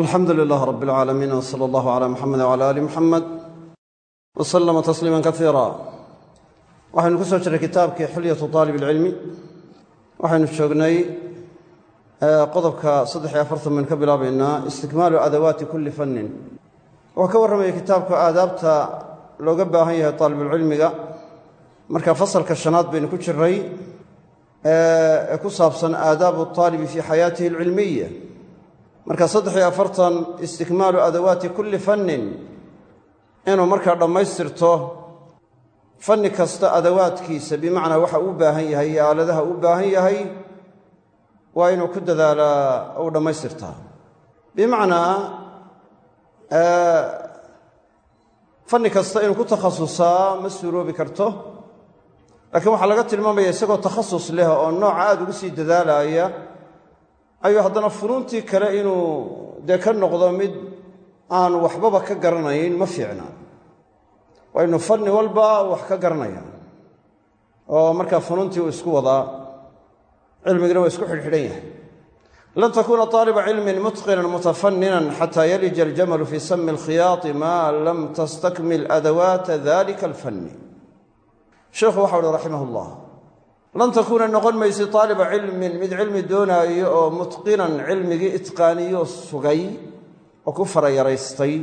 alxamdu lilaah rab اlcaalamiin w sala allahu cala muxamed wcala ali muxamed w slama tasliima kaiira waxaynu ku soo jiray kitaabkii xilyatu aalib اlcilmi waxaynu joognay qodobka saddex iyo afartan baynu ka bilaabaynaa istikmaalu adawaati kulli fannin. Wuxuu ka warramaya kitaabku aadaabta looga baahan yahay aalibulcilmiga marka fasalka shanaad baynu ku jiray ee ku saabsan marka saddex iyo afartan istikmaalu adawaati kulli fannin. Inuu markaa dhammaystirto fanni kasta adawaadkiisa bimacnaa waxa uu baahan yahay aaladaha uu baahan yahay waa inuu ku dadaalaa uu dhammaystirtaa. Bimacnaa fanni kasta inuu ku takhasusaa ma suuroobi karto. Laakiin waxaa laga tilmaamaya isagoo takhasus leh oo nooca aada ugu sii dadaalaya ayuu haddana funuuntii kale inuu dee ka noqdo mid aan waxbaba ka garanayn ma fiicna waynu fanni walba wax ka garanayaan oo markaa funuuntii uu isku wadaa cilmigina waa isku xidhxidhan yahay. Lan takuuna طaaliba cilmin mutqinan mutafaninan xataa yalija aljamalu fii sami alkhiyaati maa lam tastakmil adawaata dalika alfanni. Sheikhu waxau uhi raximah اllah lan takuuna noqon maysid taaliba cilmin mid cilmi doonaayo oo mutqinan cilmigii itqaaniyo sugay oo ku farayaraystay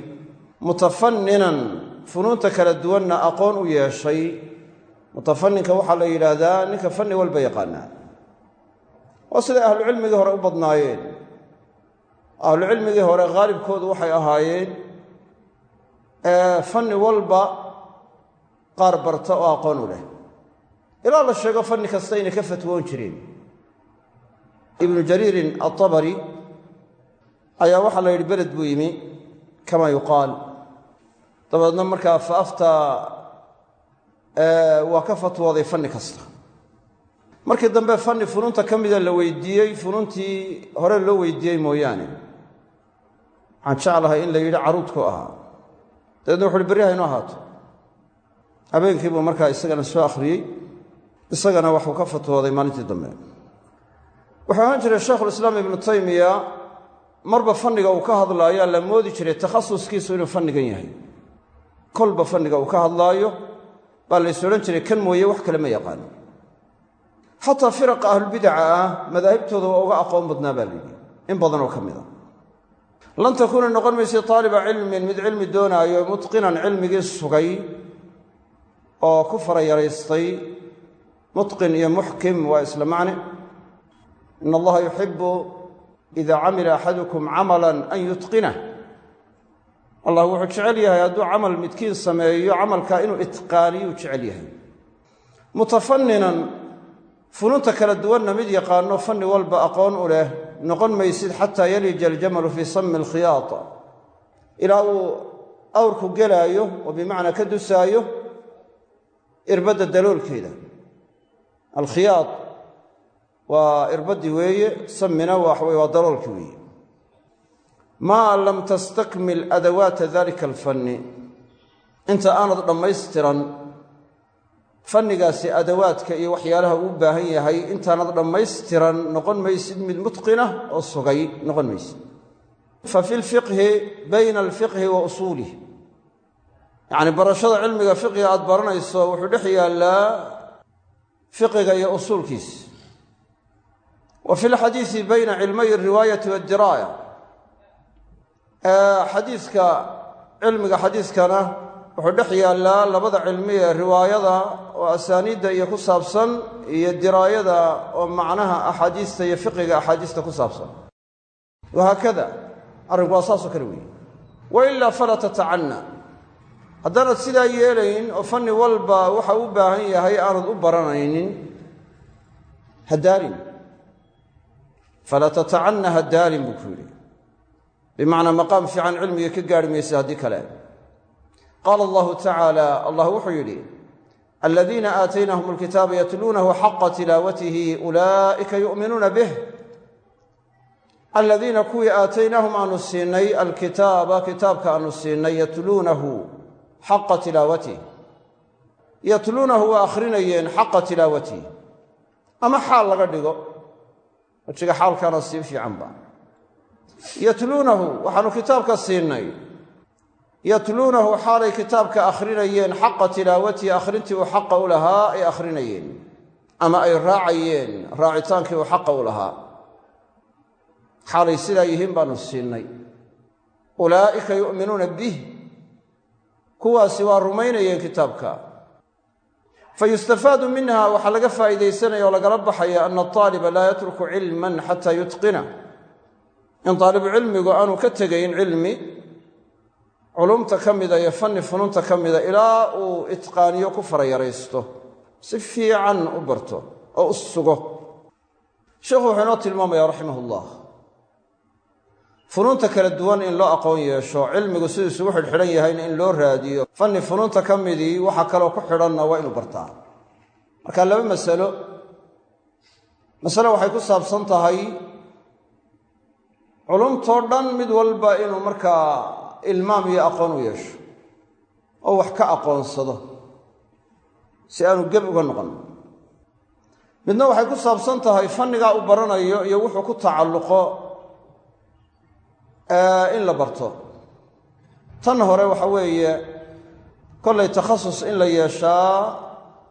mutafaninan funuunta kala duwanna aqoon u yeeshay mutafaninka waxaa la yidhaahdaa ninka fanni walba yaqaanaa waa siday ahlucilmigii hore u badnaayeen ahlucilmigii hore haalibkoodu waxay ahaayeen fanni walba qaar barta oo aqoon u leh ilaa la sheego fanni kasta inay ka fatwoon jireen. Ibnu jariirin atabari ayaa waxaa la yidhi beled buu yimi kama yuqaal. Dabeedna markaa fa aftaa waa ka fatwooday fanni kasta. Markii dambe fanni funuunta ka mida la weydiiyey funuuntii hore loo weydiiyey mooyaane. Waxaan jeclahay in la yidhi caruudku ahaa. Dabeedna haynu ahaato. Habeenkii buu soo akhriyey isagana waxuu ka fatwooday maalintii dambe. Wuxuu ahaan jiray shaykhulislaam ibnu taymiya marba fanniga uu ka hadlaayo la moodi jiray takhasuskiisu inuu fannigan yahay. Kolba fanniga uu ka hadlaayo baa lays odhan jiray kan mooye wax kale ma yaqaano xataa firaqa ahlulbidaca ah madaahibtooda waa uga aqoon badnaa baa layidhi in badanoo ka mid a lan takuuna noqon maysa taaliba cilmin mid cilmi doonaayo mutqinan cilmigii sugay oo ku farayaraystay mutqin iyo muxkim waa isla macne in allaha yuxibu ida camila axadukum camalan an yutqinah allah wuxuu jecel yahay hadduu camal midkiin sameeyo camalkaa inuu itqaaniyuu jecel yahay. Mutafaninan funuunta kala duwanna mid yaqaano fanni walba aqoon u leh noqon maysid xataa yalija aljamalu fii sami alkhiyaat. Ilaa uu awrku gelaayo oo bimacnaa ka dusaayo irbadda daloolkeeda alkhiyaad waa irbadii weeye samina waxaweye waa daloolkii weeye. Maa lam tastakmil adawaata dalika alfanni. Inta aanad dhammaystiran fannigaasi adawaadka iyo waxyaalaha uu baahan yahay intaanad dhammaystiran noqon maysid mid mutqinah oo sugay noqon maysid. Fa fi lfiqhi bayna alfiqhi wa usuulih yacni barashada cilmiga fiqiga aad baranayso wuxuu dhex yaallaa fiqiga iyo usuulkiis wa fi lxadiisi bayna cilmay alriwaayati waddiraaya xadiiska cilmiga xadiiskana wuxuu dhex yaallaa labada cilmi ee riwaayada oo asaaniidda iyo ku saabsan iyo diraayada oo macnaha axaadiista iyo fiqiga axaadiista ku saabsan. Wahaakada arrinku waa saasoo haddaanad sidaa yeelayn oo fanni walba waxa u baahan yahay aanad u baranaynin hadaalin falaa tatacanna hadaalin buu ku yidhi. Bimacnaa maqaam fiican cilmiga ka gaarhi haddii kale. Qaala allahu tacaala allah wuxuu yidhi aladiina aataynahum alkitaaba yatluunahu xaqa tilaawatihi ulaa'ika yu'minuuna bih. Aladiina kuwii aataynaahum aanu siinay alkitaaba kitaabka aanu siinay yatluunahu xaqa tilaawatih yatluunahu waa akhrinayeen xaqa tilaawatih ama xaal laga dhigo. Wejiga xaalkaana sii fiicanba yatluunahu waxaanu kitaabka siinay. Yatluunahu xaalay kitaabka akhrinayeen xaqa tilaawatihi akhrintii uu xaqa u lahaa ay akhrinayeen. Ama ay raacayeen raacitaankii uu xaqa u lahaa. Xaalay sidaa yihiin baanu siinay. Ulaa'ika yu'minuuna bih kuwaasi waa rumaynayeen kitaabka. Fa yustafaadu minha waxaa laga faa'iidaysanaya oo lagala baxaya ana aaliba laa yatruku cilman xataa yutqina. In daalibu cilmigu aanu ka tegayn cilmi culumta ka mida iyo fanni fununta ka mida ilaa uu itqaaniyo ku farayaraysto si fiican u barto oo u sugo. Sheikhu wuxuu inoo tilmaamaya raximah ullah funuunta kala duwan in loo aqoon yeesho cilmigu siduu isugu xidhxidhan yahayna in loo raadiyo. Fanni funuunta ka midii waxa kaloo ku xidhanna waa inuu bartaa marka laba masalo. Masale waxay ku saabsan tahay culumtoo dhan mid walba inuu markaa ilmaam iyo aqoon u yeesho oo wax ka aqoonsado si aanu geb uga noqon. Midna waxay ku saabsan tahay fannigaa uu baranayo iyo wuxuu ku tacalluqo in la barto. Tan hore waxa weeye kollay takhasus in la yeeshaa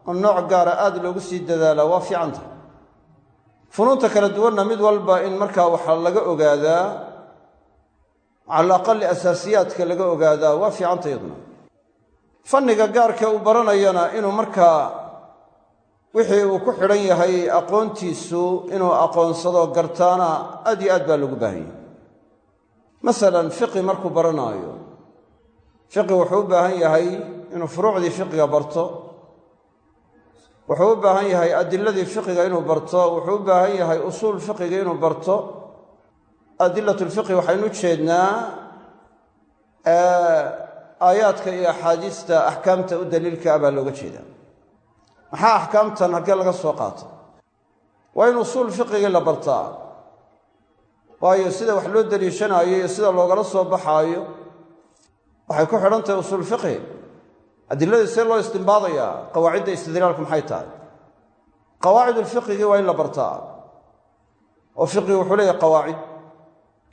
oo nooc gaara aad loogu sii dadaalaa waa fiicanta funuunta kala duwanna mid walba in markaa waxaa laga ogaadaa cala aqali asaasiyaadka laga ogaadaa waa fiicanta iyaduna. Fanniga gaarka uu baranayana inuu markaa wixii uu ku xidhan yahay aqoontiisu inuu aqoonsado gartaana aad iyo aad baa loogu baahan yahay masalan fiqi markuu baranaayo fiqi wuxuu u baahan yahay inuu furuucdii fiqiga barto. Wuxuu u baahan yahay adiladii fiqiga inuu barto. Wuxuu u baahan yahay usuul fiqiga inuu barto. Adilat lfiqi waxaynu jeednaa aayaadka iyo axaadiista axkaamta u daliilka ah baa looga jeedaa. Maxaa axkaamtan halkee laga soo qaata waa in usuul fiqigii la bartaa waayo sida wax loo daliishanaayo iyo sida loogala soo baxaayo waxay ku xidhan tahay usuul fiqhi. Adiladii see loo istimbaadayaa qawaacidda istidlaalku maxay tahay? Qawaacidulfiqigii waa in la bartaa oo fiqigu wuxuu leeyahay qawaacid.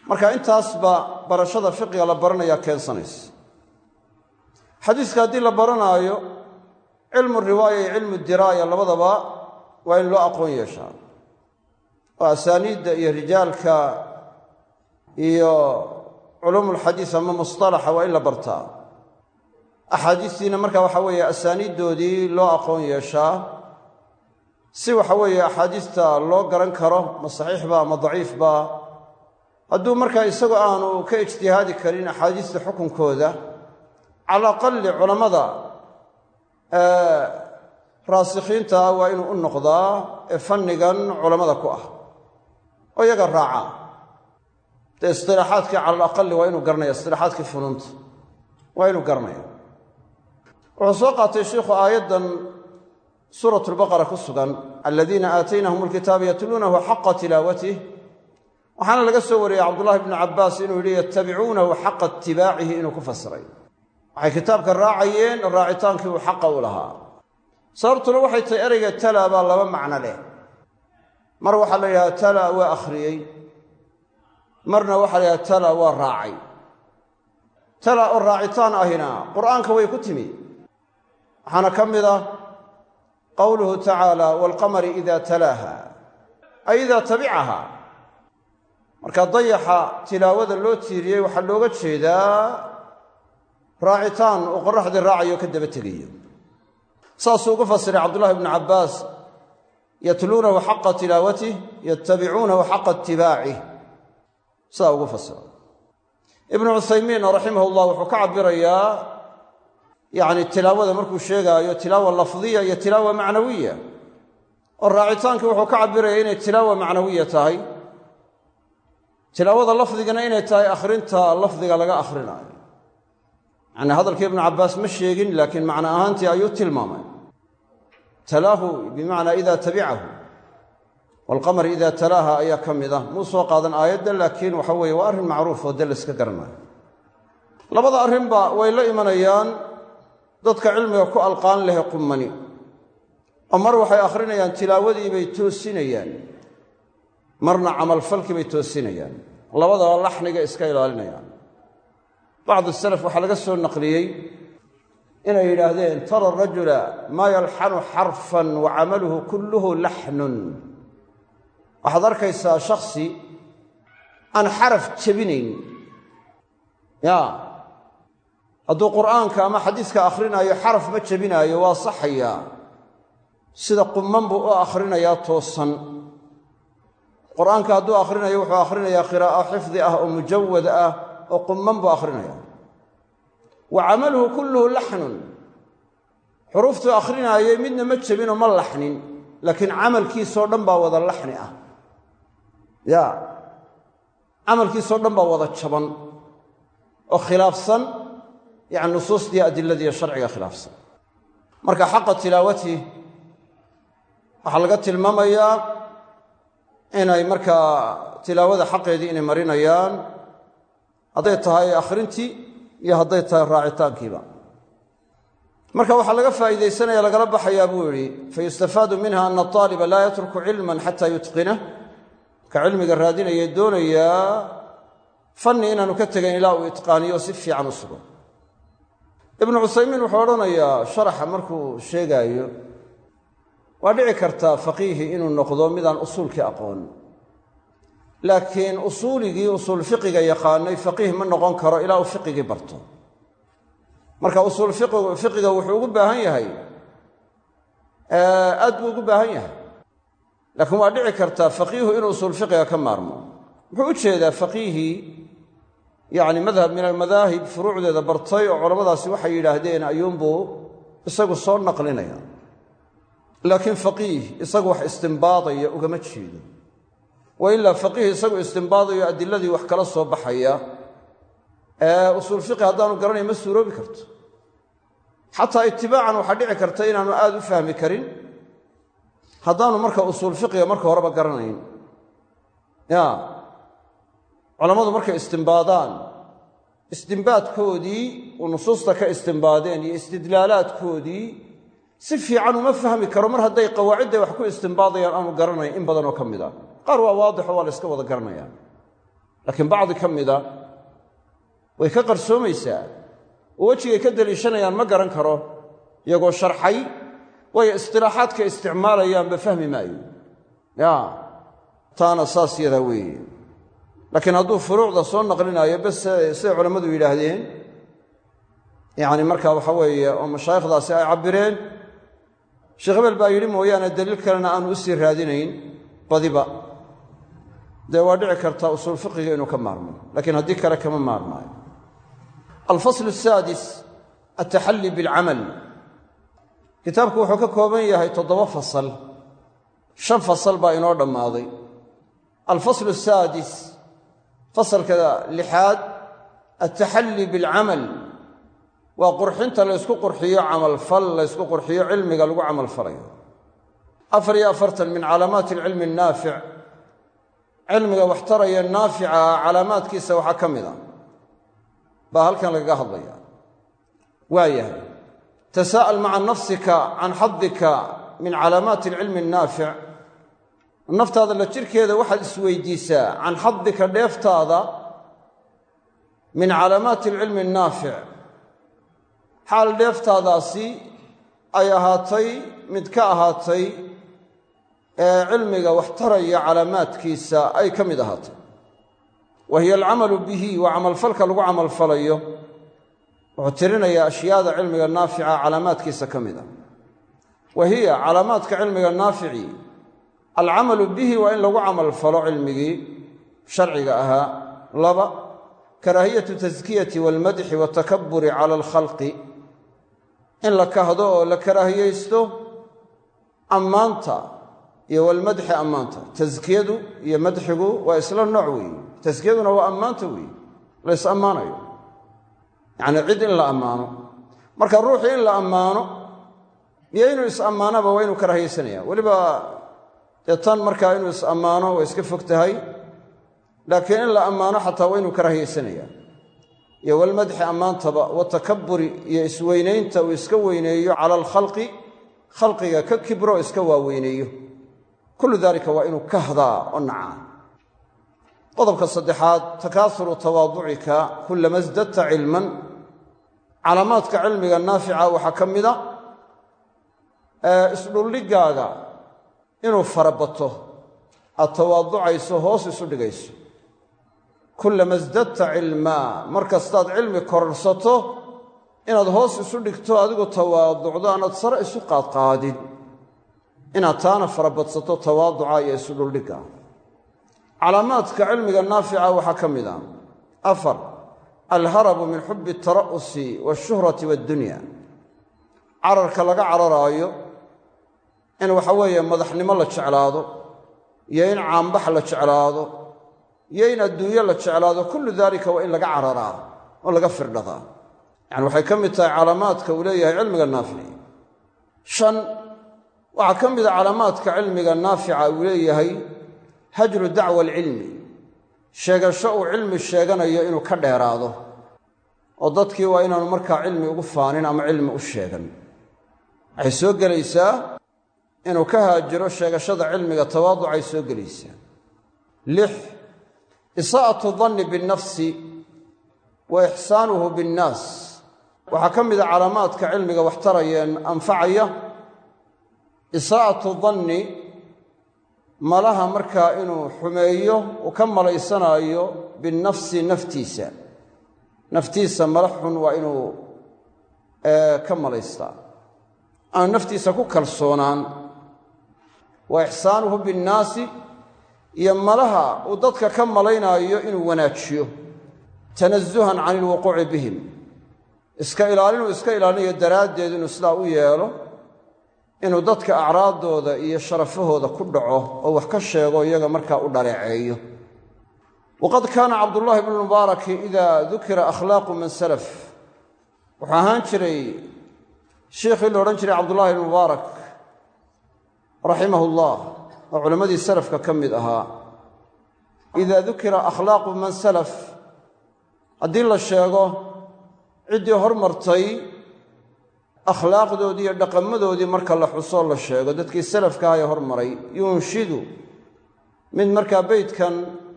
Marka intaasba barashada fiqiga la baranayaa keensanaysa. Xadiiska haddii la baranaayo cilmu riwaaya iyo cilmu diraaya labadaba waa in loo aqoon yeeshaa. Oo asaaniidda iyo rijaalka iyo culuumulxadiis ama mustalaxa waa in la bartaa. Axaadiistiina marka waxa weeye asaaniiddoodii loo aqoon yeeshaa si waxa weeye axaadiista loo garan karo ma saxiixba ama daciifba hadduu markaa isagu aanu ka ijtihaadi karin axaadiista xukunkooda cala aqali culammada raasikhiinta waa inuu u noqdaa ee fannigan culammada ku ah oo iyaga raaca dee cala alaqali waa inuu garanaya istilaaxaadkii funuunta waa inuu garanaya wuxuu soo qaatay sheikhu aayaddan suurat lbaqara ku sugan aladiina aataynahum alkitaaba yatluunahu xaqa tilaawatih waxaana laga soo wariyey cabdullahi bnu cabbaas inuu yidhi yattabicuunahu xaqa itibaacihi inuu ku fasiray. Waxay kitaabka raacayeen raacitaankii uu xaqa u lahaa. Sababtuna waxay tahay ereyga tala baa laba macno leh. Mar waxaa la yidhaha tala waa akhriyey marna waxaa la yidhaha tala waa raacay. Tala oo raacitaan ahina qur'aanka way ku timi. Waxaana ka mid ah qowluhu tacaala waalqamari ida talaaha. Ay idaa tabicaha. Marka dayaxa tilaawada loo tiiriyey waxaa looga jeedaa raacitaan uu qoraxdii raacayo ka daba tegayo. Saasuu ugu fasiray cabdullahi bnu cabbaas yatluunahu xaqa tilaawatih yattabicuunahu xaqa itibaacih sidaa ugu fasira ibnu cuthaymiin raximah llah wuxuu ka cabirayaa yacni tilaawada markuu sheegaayo tilaawa lafdiya iyo tilaawa macnawiya. Oo raacitaankii wuxuu ka cabiraya inay tilaawa macnawiya tahay. Tilaawada lafdigana inay tahay akhrinta lafdiga laga akhrinayo. Yacni hadalkii ibnu cabbaas ma sheegin laakiin macno ahaantii ayuu tilmaamay. Talaahu bimacnaa ida tabicahu waalqamari ida talaaha ayaa ka mid ah muu soo qaadan aayadda laakiin waxa weeye waa arrin macruuf oo de layska garanayo labada arrinba way la imanayaan dadka cilmiga ku alqaan lehe qummani oo mar waxay akhrinayaan tilaawadii bay toosinayaan marna camalfalkii bay toosinayaan labadaba laxniga iska ilaalinayaan bacdu salaf waxaa laga soo naqliyey inay yidhaahdeen tara rajula maa yalxanu xarfan wa camaluhu kulluhu waxaad arkaysaa shaksi aan xaraf jebinayn ya. Hadduu qur'aanka ama xadiiska akhrinayo xaraf ma jebinaayo waa saxayaa sida qumman buu u akhrinayaa toosan. Qur'aanka hadduu akhrinayo wuxuu akhrinayaa qiraa'o xifdi ah oo mujawad ah oo qumman buu akhrinaya wa camaluhu kulluhu laxnun. Xuruuftuu akhrinaayay midna ma jebinoo ma laxnin laakiin camalkiisoo dhan baa wada laxni ah ya. Camalkiisoo dhan baa wada jaban oo khilaafsan yani nusuustii adiladiiyo sharciga khilaafsan. Marka xaqa tilaawati waxaa laga tilmaamayaa inay markaa tilaawada xaqeedii inay marinayaan hadday tahay akhrintii iyo hadday tahay raacitaankiiba. Marka waxaa laga faa'iidaysanaya lagala baxayaa buu yidhi fayustafaadu minha ana aaliba laa yatruku cilman xata yutqinah ka cilmiga raadinaya doonayaa fanni inaanu ka tegayn ilaa uu itqaaniyo si fiican u sugo. Ibnu cusaymiin wuxuu odhanayaa sharaxa markuu sheegaayo waa dhici kartaa faqiihi inuu noqdo midaan usuulkii aqoon. Laakiin usuuligii usuul fiqiga yaqaanay faqiih ma noqon karo ilaa uu fiqigii barto. Marka usuul fiqiga wuxuu ugu baahan yahay aad buu ugu baahan yahay laakiin waa dhici kartaa faqiihu inuu usuul fiqiga ka maarmo. Wuxuu u jeedaa faqiihii yacni madhab min almadaahib furuucdeeda bartay oo culammadaasi waxay yidhaahdeen ayuunbuu isagu soo naqlinaya. Laakiin faqiih isagu wax istimbaadaya ugama jeedo. Wa ilaa isagu istimbaadayo adiladii wax kala soo baxaya ee usuul fiqi haddaanu garanay ma suuroobi karto. Xataa itibaacan waxaa dhici karta inaanu aad u fahmi karin haddaanu marka usuul fiqiga marka horeba garanayn. Ya. Culammadu markay istimbaadaan istimbaadkoodii uu nusuusta ka istimbaadeen iyo istidlaalaadkoodii si fiican uma fahmi karo mar hadday qawaacidday wax ku istimbaadayaan aanu garanayn in badanoo ka mid a qaar waa waadixo waa la yska wada garanayaan. Laakiin bacdi ka mida way ka qarsoomaysaa. Oo wejigay ka deliishanayaan ma garan karo iyagoo sharxay waayo istilaaxaadka isticmaalayaanba fahmi maayo. Ya taana saas yadaa weeye. Laakiin hadduu furuucda soo naqlinaayo bes siday culammadu yidhaahdeen yacni marka waxa weeye oo mashaayikhdaasi ay cabbireen sheekh hebel baa yidhi mooyaane daliil kalena aanu u sii raadinayn badiba. Dee waa dhici kartaa usuul fiqiga inuu ka maarmo laakiin haddii kale kama maarmaayo. Alfaslu asaadis altaxalli bilcamal kitaabku wuxuu ka kooban yahay toddoba fasal. Shan fasal baa inoo dhammaaday. Alfaslu asaadis fasalka lixaad altaxalli bilcamal. Waa qurxinta laysku qurxiyo camalfal laysku qurxiyo cilmiga lagu camalfalayo afar iyo afartan min calaamaati alcilmi annaafic. Cilmiga waxtaraya naafica calaamaadkiisa waxaa ka mid a. Baa halkan lagaga hadlaya waayahay tasaa'al maca nafsika can xadika min calaamaati alcilmi annaafic naftaada la jirkeeda waxaad isweydiisaa can xadika dheeftaada min calaamaati alcilmi annaafic xaal dheeftaadaasi ay ahaatay mid ka ahaatay ee cilmiga waxtaraya calaamaadkiisa ay ka mid ahaatay wa hiya alcamalu bihi waa camalfalka lagu camalfalayo wuxuu tirinayaa ashyaada cilmiga naafica calaamaadkiisa ka mid a. Wa calaamaadka cilmiga naafici alcamalu bihi waa in lagu camalfalo cilmigii sharciga ahaa. Laba karaahiyatu taskiyati walmadxi watakaburi cala alkhalqi. In la kahdo oo la karaahiyaysto ammaanta iyo walmadxi ammaanta. Taskiyadu iyo madxigu waa isla nooc weeye taskiyaduna waa ammaanta weeye la ammaanayo yacnii cid in la ammaano. Marka ruuxii in la ammaano iyo inuu is-ammaanaba waa inuu karaahiyaysanaya weliba dee tan markaa inuu is-ammaano waa iska fog laakiin in la ammaano xataa waa inuu karaahiyaysanaya iyo walmadxi ammaantaba watakaburi iyo isweynaynta uu iska weyneeyo cala alkhalqi khalqiga ka kibro iska waaweyneeyo. Kullu daalika waa inuu oo nacaa. Qodobka saddexaad takaasuru tawaaducika kullama sdadta cilman calaamaadka cilmiga naafica waxaa ka mida isdhuldhigaaga inuu farabato aad tawaaducayso hoos isu dhigayso. Kullama sdadta cilmaa mar kastaad cilmi kororsato inaad hoos isu dhigto adigu tawaaducdo aanaad sare isu qaadqaadin. Inaad taana farabadsato tawaaduca iyo isu dhuldhigga calaamaadka cilmiga naafica waxaa ka mid a. Afar alharabu min xubbi altara'usi waashuhrati waaddunya cararka laga cararaayo in waxa weeye madaxnimo la jeclaado iyo in caambax la jeclaado iyo in adduunyo la jeclaado kullu daalika waa in laga cararaa oo laga firdhadaa. Yacani waxay ka mid tahay calaamaadka uu leeyahay cilmiga naafici. Shan waxaa ka mida calaamaadka cilmiga naafica uu leeyahay hajru dacwa alcilmi sheegasho uu cilmi sheeganayo inuu ka dheeraado oo dadkii waa inaanu markaa cilmi ugu faanin ama cilmi u sheegan. Waxay soo gelaysaa inuu ka haajiro sheegashada cilmiga tawaaducay soo gelaysaa lix isaa'atu danni binnafsi wa ixsaanuhu binnaas. Waxaa ka mida calaamaadka cilmiga waxtarayeen anfacaya isaa'atu danni malaha markaa inuu xumeeyo uu ka malaysanaayo binnafsi naftiisa. Naftiisa mala xun waa inuu ka malaystaa aan naftiisa ku kalsoonaan. Wa ixsaanuhu binnaasi iyo malaha uu dadka ka malaynaayo inuu wanaajiyo. Tanasuhan can ilwuquuci bihim. Iska ilaalinuu iska ilaalinayo daraaddeed inuu sidaa u yeelo inuu dadka acraaddooda iyo sharafahooda ku dhaco oo wax ka sheego iyaga markaa u dhaleeceeyo waqad kaana cabdullaahi bnu mubaaraki idaa dukira akhlaaqu man salaf. Wuxuu ahaan jiray sheikhii la odhan jiray cabdullaahi bnu mubaarak raximahu llah oo culammadii salafka ka mid ahaa. Idaa dukira akhlaaqu man salaf haddii la sheego ciddii hormartay akhlaaqdoodii iyo dhaqamadoodii marka la xusoo la sheego dadkii salafka ahee hormaray yunshidu mid markaa beydkan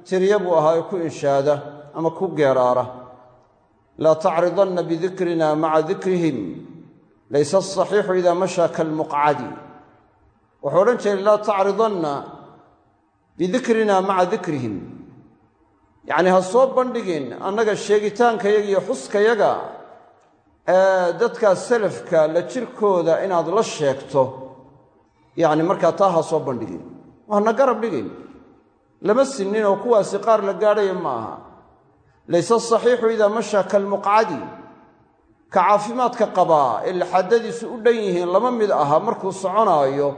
tiriya buu ahaa ee ku inshaada ama ku geeraara. Laa tacridanna bidikrina maca dikrihim laysa asaxiixu idaa mashaa kalmuqcadi wuxuu odhan jiray laa tacridanna bidikrina maca dikrihim. Yacnii ha soo bandhigin annaga sheegitaankayaga iyo xuskayaga ee dadkaa salafka la jirkooda inaad la sheegto yacni markaa taa ha soo bandhigin hana garab dhigin lama sinnin oo kuwaasi qaar la gaadhaya ma aha. Layse asaxiixu idaa mashaa kalmuqcadi ka caafimaadka qabaa ee laxaadadiisu u dhan yihiin lama mid aha markuu soconaayo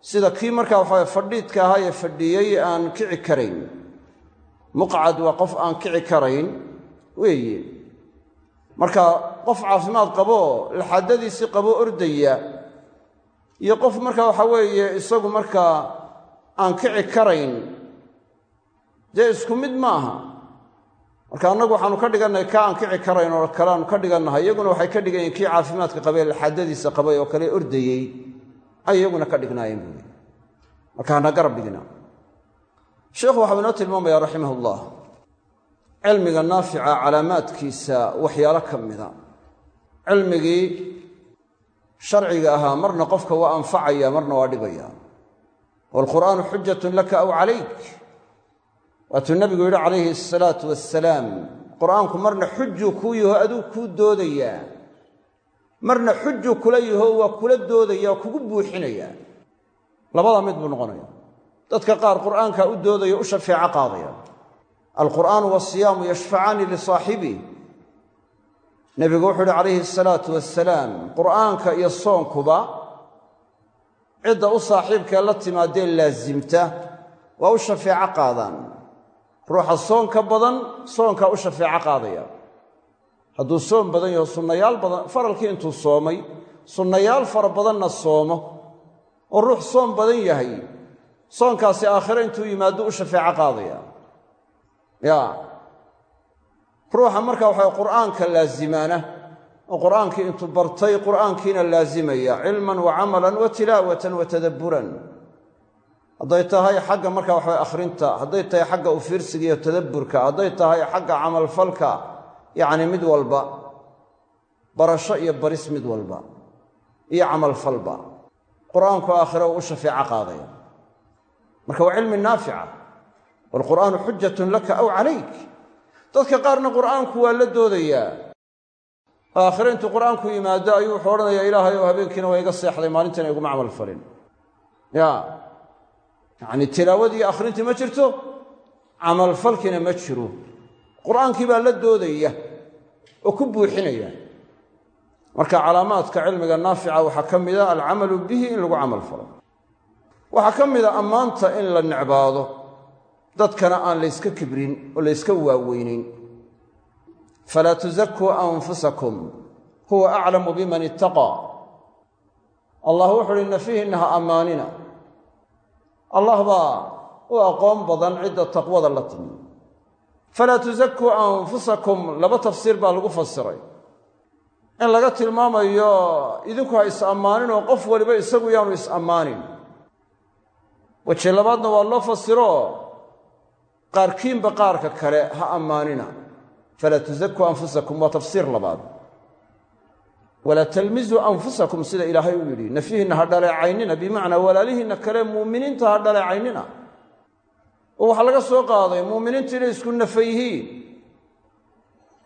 sida kii markaa waxaa fadhiidka ahaa ee fadhiyey aan kici karayn. Muqcad waa qof aan kici karayn weeye marka qof caafimaad qaboo laxaadadiisii qaboo ordaya iyo qof marka waxa weeye isagu markaa aan kici karayn dee isku mid ma aha marka annagu waxaanu ka dhigannahay ka aan kici karayn oo kale aanu ka dhigannahay iyaguna waxay ka dhigayiin kii caafimaadka qabay laxaadadiisa qabay oo kale ordayey ay iyaguna ka dhignaayeen buui marka hana garab dhigna. Sheikhu waxau inoo tilmaamaya raximah ullah cilmiga naafica calaamaadkiisa waxyaalo ka mida cilmigii sharciga ahaa marna qofka waa anfacaya marna waa dhibaya. Waalqur'aanu xujatun laka aw calayk. Waatuu nabigu yidhi calayhi asalaatu wassalaam qur'aanku marna xujuu kuu yaho aduu kuu doodayaa marna xujuu kula yaho waa kula doodaya oo kugu buuxinaya. Labada mid buu noqonaya dadka qaar qur'aanka u doodaya u shafeeco qaadaya alqur'aanu wasiyaamu yashfacaani lisaaxibih nebigu wuxuu uhi calayhi asalaatu wassalaam qur'aanka iyo soonkuba cidda u saaxiibkee la timaadee laasimta waa u shafeeco qaadaan. Ruuxa soonka badan soonkaa u shafeeco qaadaya. Hadduu soom badan yaho sunnayaal badan faralkii intuu soomay sunnayaal fara badanna soomo. Oo ruux soom badan yahay soonkaasi aakhire intuu yimaado u shafeeco qaadaya ya. Ruuxa marka waxaa qur'aanka laazimaana oo qur'aankii intuu bartay qur'aankiina laazimaya cilman wa camalan wa tilaawatan wa tadabburan. Hadday tahay xagga marka waxawe akhrinta hadday tahay xagga u fiirsiga iyo tadabburka hadday tahay xagga camalfalka yacni mid walba barasho iyo baris mid walba iyo camalfalba qur'aanku aakhiro uu u shafeeco qaadaya. Marka waa cilmi naafica waalqur'aanu xujatun laka aw calayk dadka qaarna qur'aanku waa la doodayaa aakhire intuu qur'aanku yimaado ayuu wuxuu odhanayaa ilaahay oo habeenkiina waa iga seexday maalintiina iguma camal falin ya yacni tilaawadii akhrintii ma jirto camalfalkiina ma jiro qur'aankii baa la doodaya oo ku buuxinaya marka calaamaadka cilmiga naafica waxaa ka mida alcamalu bihi in lagu camal falo waxaa ka mida ammaanta in la necbaado dadkana aan layska kibrin oo layska waaweynayn falaa tusakuu anfusakum huwa aclamu biman ittaqaa allah wuxu uhi nafihinna ha ammaanina. Allah baa u aqoon badan cidda taqwada la timi. Falaa tusakuu anfusakum laba tafsiir baa lagu fasiray. In laga tilmaamayo idinku ha is-ammaanin oo qof waliba isagu yaanu is-ammaanin weji labaadna waa loo fasiro qaarkiinba qaarka kale ha ammaanina. Falaa tusakuu anfusakum waa tafsiir labaad. Walaa talmizuu anfusakum sida ilaahay uu yidhi nafyihiinna ha dhaleecaynina bimacnaa walaalihiinna kale muuminiinta ha dhaleecaynina. Oo waxaa laga soo qaaday muuminiintu inay isku nafa yihiin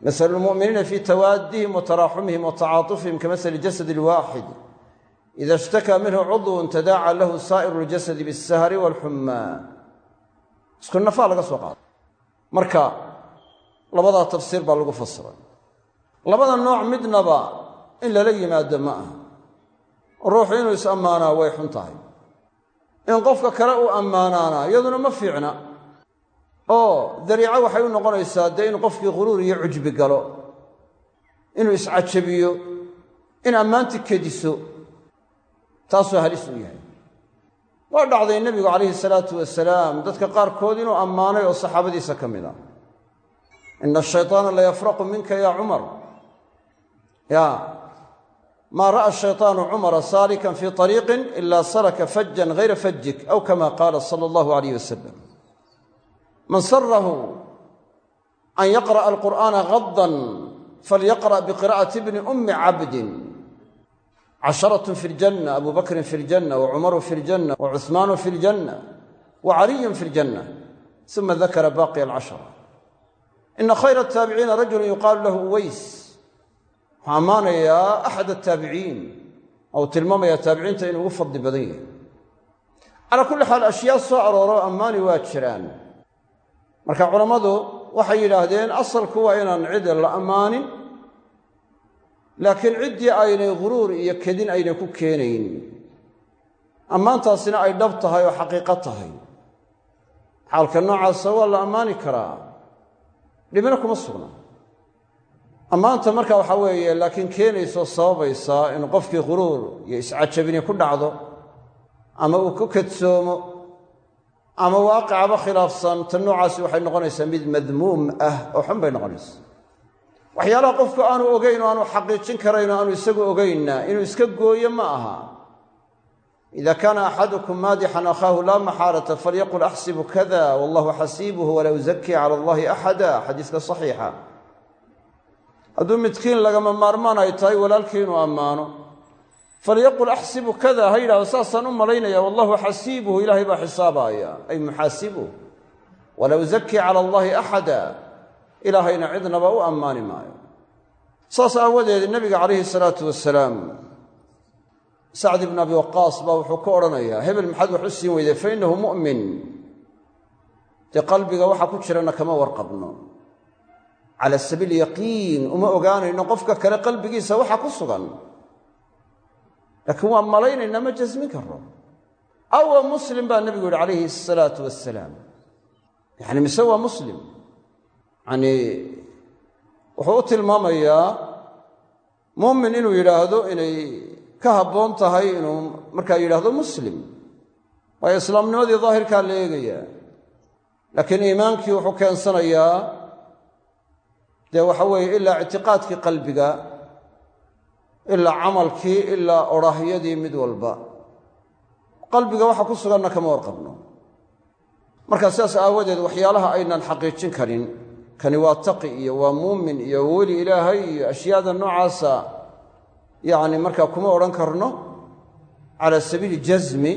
masalu lmu'miniina fii tawaadihim wa taraaxumihim wa tacaatufihim kamasali jasadi lwaaxid ida ishtakaa minhu cudwun tadaaca lahu saa'iru ljasadi biاsahri waalxummaa isku nafaa laga soo qaaday marka labadaa tafsiir baa lagu fasiray. Labada nooc midnaba in lala yimaado ma aha. Ruuxu inuu is-ammaanaa way xun tahay. In qofka kale uu ammaanaana iyaduna ma fiicna. Oo dariico waxay u noqonaysaa dee inuu qofkii quruur iyo cujbi galo inuu iscajabiyo in ammaanti kediso taasuu halis u yahay waa dhacday nebigu calayhi salaatu wasalaam dadka qaarkood inuu ammaanay oo saxaabadiisa ka mid a. Ina ashaytaana layafraqu minka yaa cumar. Ya maa ra'a shaytaanu cumara saalikan fii ariiqin ilaa salaka fajan hayra fajik aw kama qaala sala allahu alayh wasalam man sarahu an yaqra'a alqur'aana gadan falyaqra' biqira'ati bni ummi cabdin casharatun fi ljanna abu bakrin fi ljanna wa cumaru fi ljanna wa cuhmaanu fi ljanna wa caliyun fi ljanna. Uma dakara baqiya alcashara. Ina khayra ataabiciina rajulu yuqaalu lahu uways. Wuxuu ammaanayaa axad ataabiciin ou tilmaamaya taabiciinta inuu ugu fadli badan yahay. Calaa kulli xaal ashyaa soo arooro ammaani waa jiraan. Marka culammadu waxay yidhaahdeen asalku waa inaan cid la ammaanin laakiin ciddii aynay guruur iyo kedin aynay ku keenayn. Ammaantaasina ay dhab tahay oo xaqiiqo tahay. Xaalka noocaasa waa la ammaani karaa. Dhibina kuma sugna. Ammaanta marka waxaa weeye laakiin keenaysoo sababaysaa in qofkii guruur iyo iscajabini ku dhacdo ama uu ku kadsoomo ama waaqicaba khilaafsan ta noocaasi waxay noqonaysaa mid madmuum ah oo xun bay noqonaysaa waxyaalaha qofku aanu ogayn oo aanu xaqiijin karayn oo aanu isagu ogaynna inuu iska gooyo ma aha. Ida kaana axadukum maadixan akhaahu laa maxaalata falyaqul axsibu kada wallahu xasiibuhu walaa uzakii cala allahi axada xadiiska saxiixa. Hadduu midkiin lagama maarmaan ay tahay walaalkii inuu ammaano. Falyaqul axsibu kada ha yidhahdo saasaan u malaynaya wallahu xasiibuhu ilaahay baa xisaabaaya ay muxaasibuh walaa uzakii cala allahi axada ilaahayna cidnaba u ammaani maayo. Saas aawadeed nebiga calayhi salaatu wasalaam sacd ibn abi waqaas baa wuxuu ka odhanayaa hebel maxaad wax u siin weyday fa innahu mu'min. Dee qalbiga waxa ku jirana kama warqabno. Cala sabiil yaqiin uma ogaanayno qofka kale qalbigiisa waxa ku sugan. Laakiin waa malaynaynaa ma jasmin karo awa muslim baa nebigu yihi calayhi asalaatu wasalaam yani mise waa muslim yanii wuxuu u tilmaamayaa muumin inuu yidhaahdo inay ka habboon tahay inuu markaa yidhaahdo muslim. Waayo islaamnimadii daahirkaa la eegayaa. Laakiin iimaankii wuxuu keensanayaa dee waxa weeye ilaa ictiqaadkii qalbiga ilaa camalkii ilaa odhaahyadii mid walba. Qalbiga waxa ku suganna kama warqabno. Markaa sidaas aawadeed waxyaalaha aynan xaqiijin karin kani waa taqi iyo waa muumin iyo weli ilaahay iyo ashyaada noocaasa yacni markaa kuma odhan karno calaa sabiili jasmi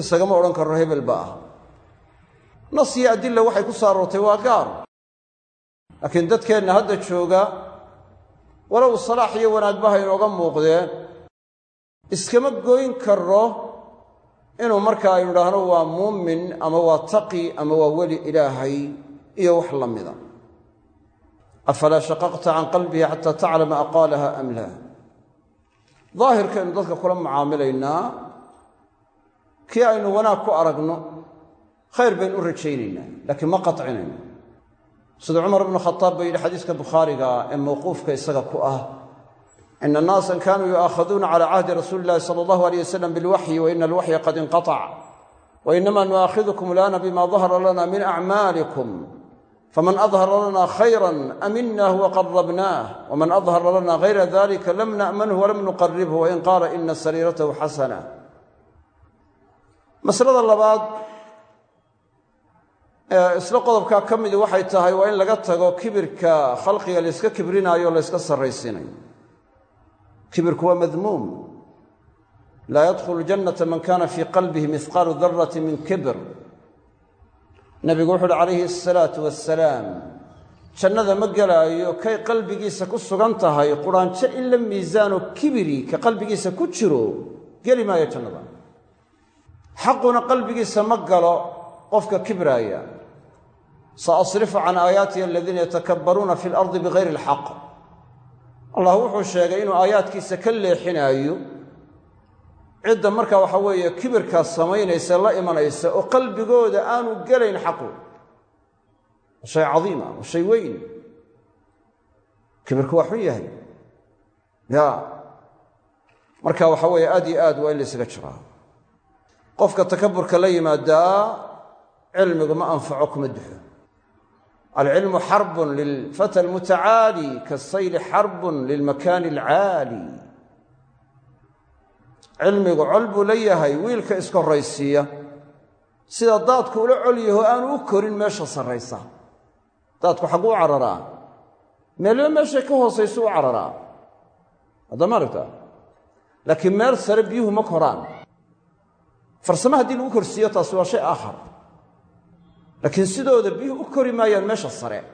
isagama odhan karno hebel ba ah. Nas iyo adilla waxay ku soo aroortay waa gaar. Laakiin dadkeenna hadda jooga walow salaax iyo wanaagbaha inooga muuqdeen. Iskama goyn karno inuu markaa aynu idhaahno waa muumin ama waa taqi ama waa weli ilaahay iyo wax la mida afalaa shaqaqta can qalbihi xataa taclama aqaalaha am laa daahirkaynu dadka kula mucaamilaynaa kii aynu wanaag ku aragno khayr baynu u rajaynaynaa laakiin ma qacinayno sida cumar ibnu khataab ba yidhi xadiiska bukhaariga ee mawquufka isaga ku ah ina annaasan kanuu yu'aakhaduuna cala cahdi rasuuli illahi sala allahu aleyh wasalam bilwaxyi wa ina alwaxya qad inqatac wa inama nu'aakhidukum alana bima dahara lana min acmaalikum faman adhara lana khayra aminah waqarabnaah waman adhara lana gayra dalika lam na'manhu walam nuqaribhu wain qaala ina sariiratahu xasana masalada labaad ee isla qodobkaa ka midi waxay tahay waa in laga tago kibirka khalqiga layska kibrinaayo o layska sarraysiinayo kibirku waa madmuum laa yadkhulu jannata man kana fii qalbihi mihqaalu darati min kibr nabigu wuxu uhi calayhi asalaatu wassalaam jannada ma gelaayo kay qalbigiisa ku sugan tahay quraanjo in la miisaano kibiri ka qalbigiisa ku jiro geli maayo jannada. Xaquna qalbigiisa ma galo qofka kibraaya saasrifu can aayaatihi aladiina yatakabbaruuna fi lardi bigayri alxaq. Allah wuxuu sheegay inuu aayaadkiisa ka leexinaayo cidda marka waxa weeye kibirkaas samaynaysa la imanaysa oo qalbigooda aanu gelayn xaqu. Shay cadiima waa shay weyn. Kibirku waa xun yahay. Ya marka waxa weeye aad iyo aad waa in laysaga jiraa. Qofka takaburka la yimaadaa cilmigu ma anfaco kuma duxo. Alcilmu xarbun lilfata almutacaali kasayli xarbun lilmakaani alcaali cilmigu col buu la yahay wiilka iskorraysiiya sida daadku ula col yaho aanu u korin meesha sarraysa. Daadku xagguu u cararaa meelba meeshay ka hoosaysu u cararaa haddama aragta? Laakiin meel sare biyuhu ma koraan. Farsamo haddii lagu korsiiyo taasi waa shay aakhar. Laakiin sidooda biyuhu u kori maayaan meesha sare.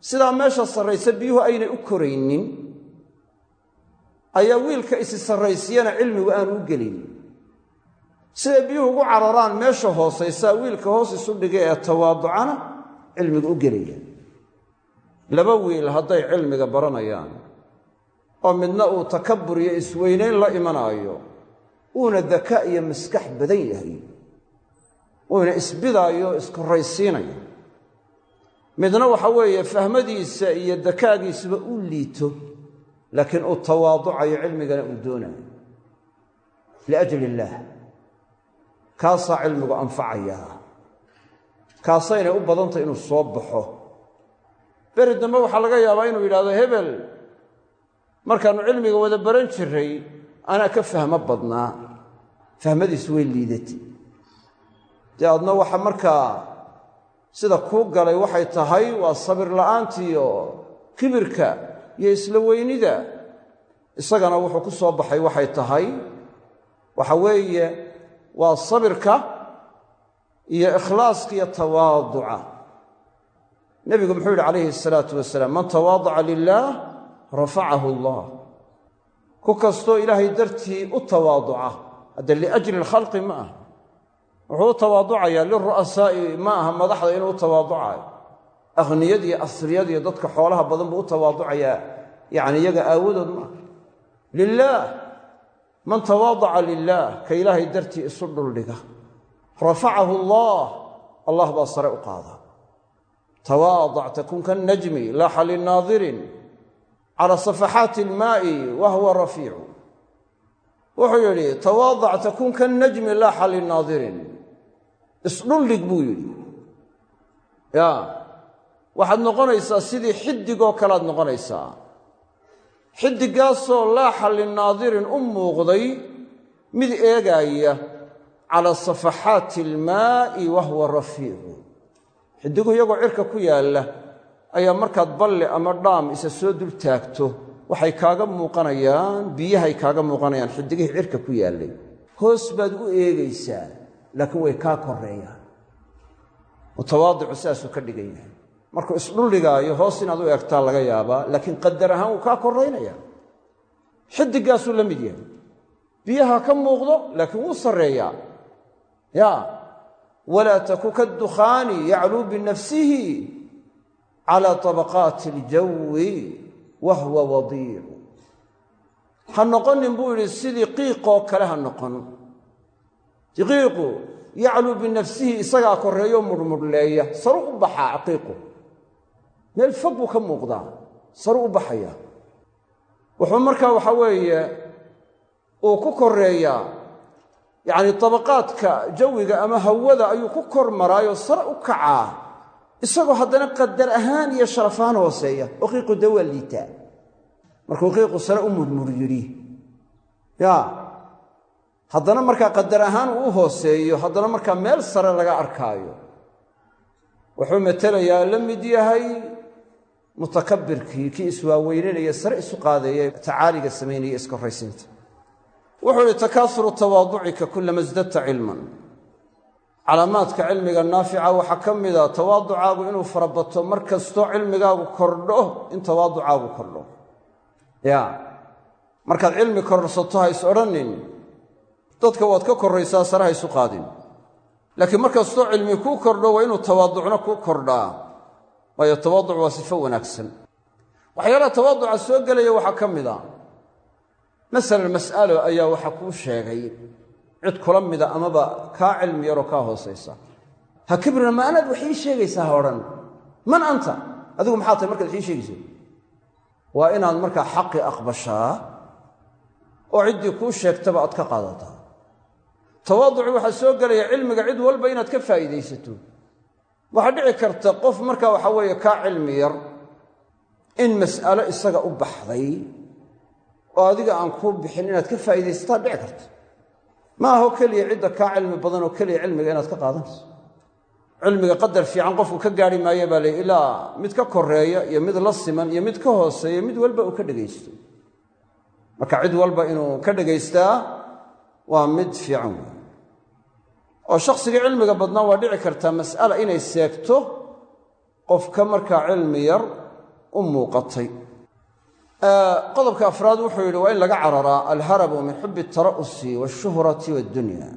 Sidaa meesha sarraysa biyuhu aynay u koraynin ayaa wiilka isi sarraysiyana cilmigu aanu u gelin. Siday biyuhu ugu cararaan meesha hoosaysaa wiilka hoos isu dhiga ee tawaaducana cilmigu u gelaya laba wiil hadday cilmiga baranayaan oo midna uu takabur iyo isweynayn la imanaayo uuna dakaa iyo maskax badan yahay uuna isbidaayo iskorraysiinayo midna waxa weeye fahmadiisa iyo dakaagiisuba u liito laakiin uu tawaaducayo cilmigana uu doonayo. Liajli illaah kaasaa cilmigu anfacayaa. Kaasaynay u badantay inuu soo baxo. Beri dambe waxaa laga yaabaa inuu yidhahdo hebel markaannu cilmiga wada baran jiray anaa ka fahmo badnaa. Fahmadiisu way liidatay. Dee adna waxa markaa sida kuu galay waxay tahay waa sabir la'aantiiyo kibirka iyo isla weynida. Isagana wuxuu ku soo baxay waxay tahay waxa weeye waa sabirka iyo ikhlaaska iyo tawaaduca. Nebigu muxuu yidhi calayhi asalaatu wasalaam man tawaadaca lilaah rafacahu allah. Ku kastoo ilaahay dartii u tawaaduca hadda liajli alkhalqi ma aha. Wuxuu u tawaaducayaa liru'asaa'i ma aha madaxda inuu u tawaaducayo akhniyadiiyo asriyadiiyo dadka xoolaha badan buu u tawaaducayaa. Yacni iyaga aawadood ma aha. Lilaah man tawaadaca lilaah ka ilaahay dartii isu dhuldhiga rafacahu allah allah baa sare u qaada. Tawaadac takun kannajmi laaxa linaadirin cala safaxaati ilmaa'i wa huwa rafiicu. Wuxuu yidhi tawaadac takun kannajmi laaxa linaadirin isdhuldhig buu yidhi waxaad noqonaysaa sidii xiddigoo kalead noqonaysaa. Xiddiggaasoo laaxa linaadirin u muuqday mid eegaaya cala safaxaati almaa'i wa huwa rafiiqu xidigu iyagoo cirka ku yaalla ayaa markaad balli ama dhaam isa soo dul taagto waxay kaaga muuqanayaan biyahay kaaga muuqanayaan xidigihii cirka ku yaallay. Hoos baad u eegaysaa laakiin way kaa koreeyaan mutawaadicu sidaasuu ka dhigan yahay markuu isdhuldhigaayo hoos inaad u eegtaa laga yaabaa laakiin qadar ahaan wuu kaa koraynaya xidiggaasuu la mid yahay. Biyaha ka muuqdo laakiin wuu sarreeyaa. Ya walaa taku kadukhaani yacluu binafsihi cala tabaqaati aljawi wa wadiicu. Ha noqonin buu yidhi sidii qiiqoo kale ha noqon qiiqu yacluu binafsihi isagaa korreeyo murmudhleeya saru u baxaa qiiqu meel fog buu ka muuqdaa saru u baxaya. Wuxuu markaa waxa weeye uu ku koreeyaa yacni tabaqaadka jawiga ama hawada ayuu ku kor maraayoo sare u kacaa isagoo haddana qadar ahaan iyo sharaf ahaan hooseeya. Oo qiiqu dee liitaa markuu qiiqu sare u murmur yidhi ya haddana markaa qadar ahaan uu hooseeyo haddana markaa meel sare laga arkaayo. Wuxuu matelayaa la mid yahay mutakabirkii kii iswaaweynanaya sare isu qaadaya tacaaliga samaynaya iskorraysiinta wuxuu ihi takaasuru tawaaducika kulama sdadta cilman. Calaamaadka cilmiga naafica waxaa ka mida tawaaducaagu inuu farabato mar kastoo cilmigaagu kordho in tawaaducaagu kordho. Ya. Markaad cilmi kororsato ha is odhanin dadka waad ka korraysaa sare ha isu qaadin. Laakiin mar kastoo cilmi kuu kordho waa inuu tawaaducna kuu kordhaa waayo tawaaduc waa sifo wanaagsan. Waxyaalaha tawaaduca soo gelaya waxaa ka mid a masalan mas'alo ayaa waxaa kuu sheegay cid kula mida amaba kaa cilmi yaroo kaa hoosaysa. Ha kibrina ma anaad wax ii sheegaysaa man anta? Adigu maxaa tahay markaad wax ii waa inaad markaa xaqi aqbashaa oo ciddii kuu sheegtaba aad ka qaadataa. Tawaaduci waxaa soo gelaya cilmiga cid walba inaad ka faa'iidaysato waxaa dhici karta qof markaa waxaa weeye kaa cilmi yar in mas'alo isaga u baxday oo adiga aan kuu bixin inaad ka faa'iidaysataa dhici karta. Ma aho keliya cidda kaa cilmi badan oo keliya cilmiga inaad ka qaadanayso cilmiga qadar fiican qofku ka gaari maayo baa lay ilaa mid ka koreeya iyo mid la siman iyo mid ka hooseeya mid walba uu ka dhegaysto marka cid walba inuu ka dhegaystaa waa mid fiican wey oo shakhsigii cilmiga badnaa waa dhici kartaa mas'ala inay seegto qofka markaa cilmi yar u muuqatay. Qodobka afraad wuxuu yidhi waa in laga cararaa alharabu min xubi altara'usi waashuhrati waaddunya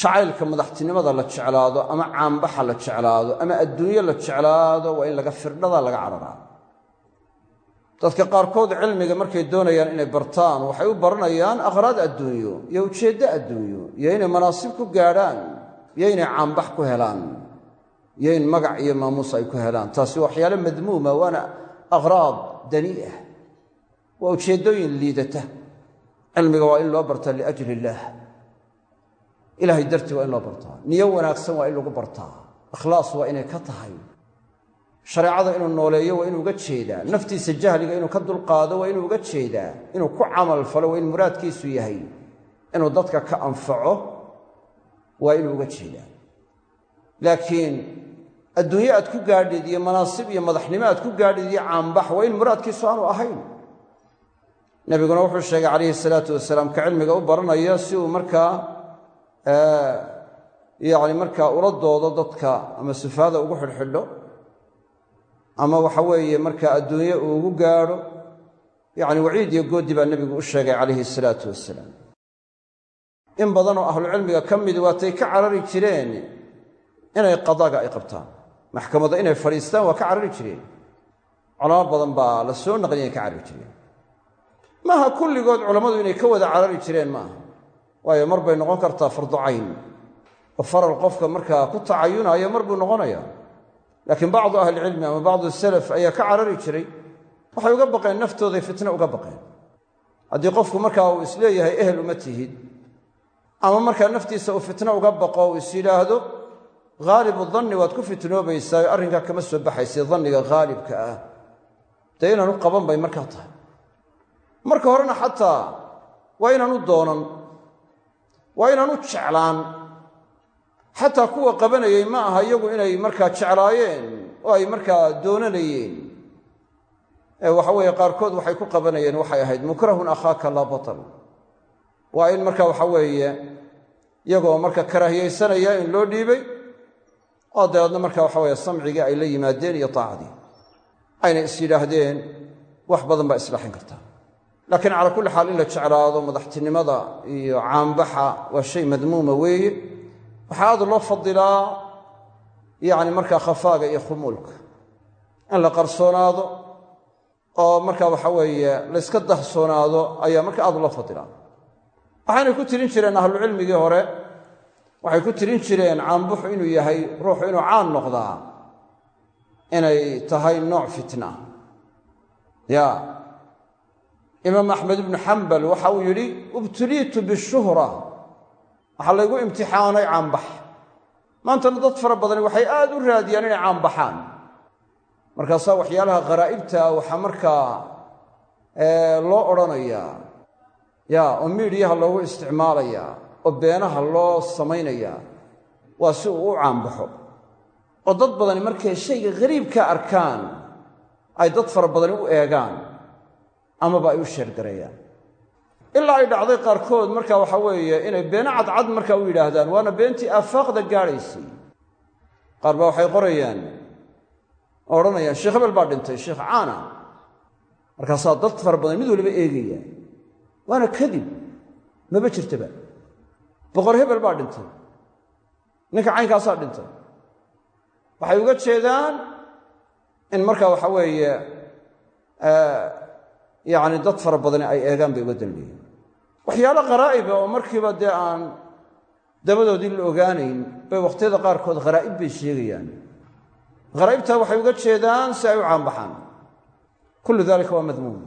jacaylka madaxtinimada la jeclaado ama caambaxa la jeclaado ama adduunye la jeclaado waa in laga firdhadaa laga cararaa dadka qaarkood cilmiga markay doonayaan inay bartaan waxay u baranayaan aqhraad adduunyo iyo ujeeddo adduunyo iyo inay manaasib ku gaadhaan iyo inay caambax ku helaan iyo in magac iyo maamuus ay ku helaan. Taasi waa waxyaale madmuuma waana aqhraad danii'ah waa ujeeddooyin liidata. Cilmiga waa in loo bartaa liajli illaah ilaahay dartii waa in loo bartaa. Niyo wanaagsan waa in lagu bartaa. Ikhlaas waa inay ka tahay shareecada inuu nooleeyo waa inuu uga jeedaa. Naftiisa jahliga inuu ka dulqaado waa inuu uga jeedaa. Inuu ku camal falo waa in muraadkiisu yahay. Inuu dadka ka anfaco waa inuu uga jeedaa. Laakiin adduunye aad ku gaadhid iyo manaasib iyo madaxnimo aad ku gaadhid iyo caambax waa in muraadkiisu aanu ahayn. Nebiguna wuxuu sheegay calayhi salaatu wasalaam ka cilmiga u baranaya si uu markaa yacni markaa ula doodo dadka ama sifaada ugu xidhxidho ama waxa weeye markaa adduunye uu ugu gaadho yacni waciid iyo goodi baa nebigu u sheegay calayhi salaatu wasalaam in badanoo ahlucilmiga ka midi waatay ka carari jireen inay qadaaga ay qabtaan. Maxkamadda inay fadhiistaan waa ka carari jireen. Culamo badan baa la soo naqliya inay ka carari jireen. Maaha kulligood culammadu inay ka wada carari jireen maaha. Waayo mar bay noqon kartaa farducayn oo faral qofka markaa ku tacayunayo mar buu noqonaya laakiin bacdu ahlicilmi ama bacdu salaf ayaa ka carari jiray. Waxay uga baqeen naftooday fitne uga baqeen. Haddii qofku markaa uu is leeyahay ehel uma tihid. Ama markaa naftiisa uu fitne uga baqo uu is yidhaahdo haalibu danni waad ku fitnoobaysaa arrinkaa kama soo baxaysa danniga haalibka ah. Dee inaanu qaban bay markaa tahay. Marka horena xataa waa inaanu doonan waa inaanu jeclaan xataa kuwa qabanayay ma aha iyagu inay markaa jeclaayeen oo ay markaa doonanayeen ee waxa weeye qaarkood waxay ku qabanayeen waxay ahayd mukrahun akhaaka laa batal waa in marka waxa weeye iyagoo marka karaahiyaysanaya in loo dhiibay oo dabeedna marka waxa weye samcigii ay la yimaadeen iyo taacadii. Ayna is yidhaahdeen wax badan baa islaaxin kartaa laakiin calaa kulli xaal in la jeclaado madaxtinimada iyo caanbaxa waa shay madmuuma weeye waxaa aad loo fadilaa yacni markaa khafaaga iyo khumuulka. In la qarsoonaado oo marka waxa weeye layska dahsoonaado ayaa marka aad loo fadilaa. Waxaynay ku tirin jireen ahlucilmigii hore waxay ku tirin jireen caanbuxu inuu yahay ruuxu inuu caan noqdaa inay tahay nooc fitna. Ya imaam axmed ibnu xambal waxa uu yidhi ibtuliitu bishuhra waxaa laygu imtixaanay caanbax. Maantana dad fara badani waxay aad u raadiyaan inay caanbaxaan. Markaasaa waxyaalaha kharaa'ibta waxaa markaa loo odhanayaa. Ya oo miidhiyaha loogu isticmaalayaa oo beenaha loo samaynayaa waa si uu u caanbaxo. Oo dad badani markay shayga ghariibka arkaan ay dad fara badani u eegaan amaba ay u sheergareeyaan ilaa ay dhacday qaarkood marka waxa weeye inay beeno cadcad marka u yidhaahdaan waana beentii aafaaqda gaadhaysay qaar baa waxay qorayaan oo odhanayaan sheekh hebel baa dhintay sheekh caana. Markaasaa dad fara badan mid waliba eegaya waana kadib maba jirtaba. Boqor hebel baa dhintay ninka caynkaasaa dhintay. Waxay uga jeedaan in marka waxa weeye yacni dad fara badani ay eegaan bay uga danleeyiin waxyaalo qaraa'ib oo markiiba dee aan dabadoodii la ogaanayn bay wakhtiyada qaarkood kharaa'ib bay sheegayaan. Kharaa'ibtaa waxay uga jeedaan si ay u caanbaxaan. Kullu dalika waa madmuum.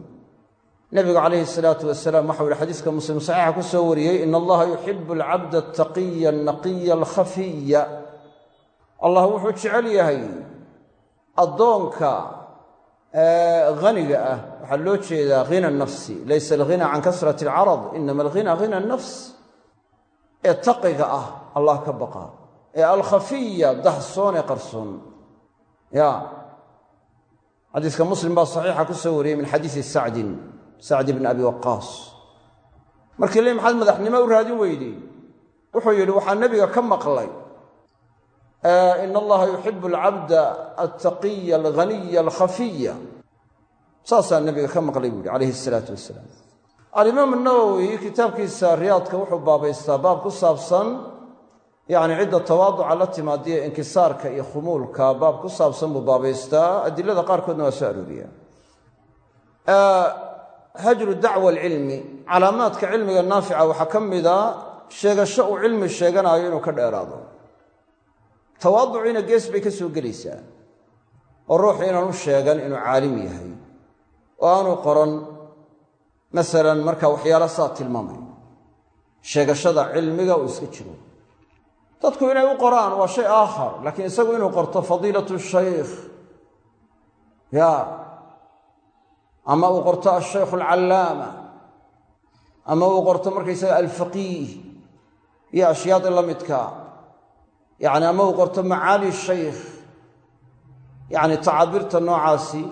Nebigu calayhi salaatu wasalaam waxau yihi xadiiska muslim saxiixa ku soo wariyey in allaha yuxibu alcabda altaqiya alnaqiya alkhafiya allah wuxuu jecel yahay addoonka haniga ah waxaa loo jeedaa hina nafsi laysa alghina can kasrati alcarad inama alghina hina nafs. Ee taqiga ah allah ka baqa ee alkhafiya dahsoon ee qarsoon. Ya. Xadiiska muslim baa saxiixa ku soo wariyey min xadiisi sacdin sacdi bni abi waqaas markii le maxaad madaxnimo u raadin weydey wuxuu yidhi waxaa in allaha yuxibu alcabda altaqiya alghaniya alkhafiya saasaa nebiga ka maqlay buu yihi calayhi salaatu wasalaam alimaam nawowi kitaabkiisa riyaadka wuxuu baabaystaa baab ku saabsan yacni cidda tawaaduca la timaadiya inkisaarka iyo khumuulka. Baab ku saabsan buu baabaystaa adilada qaarkoodna waa soo arooriya hajru dacwa alcilmi calaamaadka cilmiga naafica waxaa ka mida sheegasho uu cilmi sheeganaayo inuu tawaaduciina gees bay ka soo gelaysaa oo ruuxu inaanu sheegan inuu caalim yahay oo aanu qoran masalan marka waxyaala saa tilmaamay. Sheegashada cilmiga uu iska jiro. Dadku inay u qoraan waa shay aakhar laakiin isagu inuu qorto fadiilatu shaykh. Ya ama uu qorto ashaykhu alcallaama ama uu qorto markaysaga alfaqiih iyo ashyaadii la midka yacni ama uu qorto macaali shaykh. Yacni tacaabirta noocaasi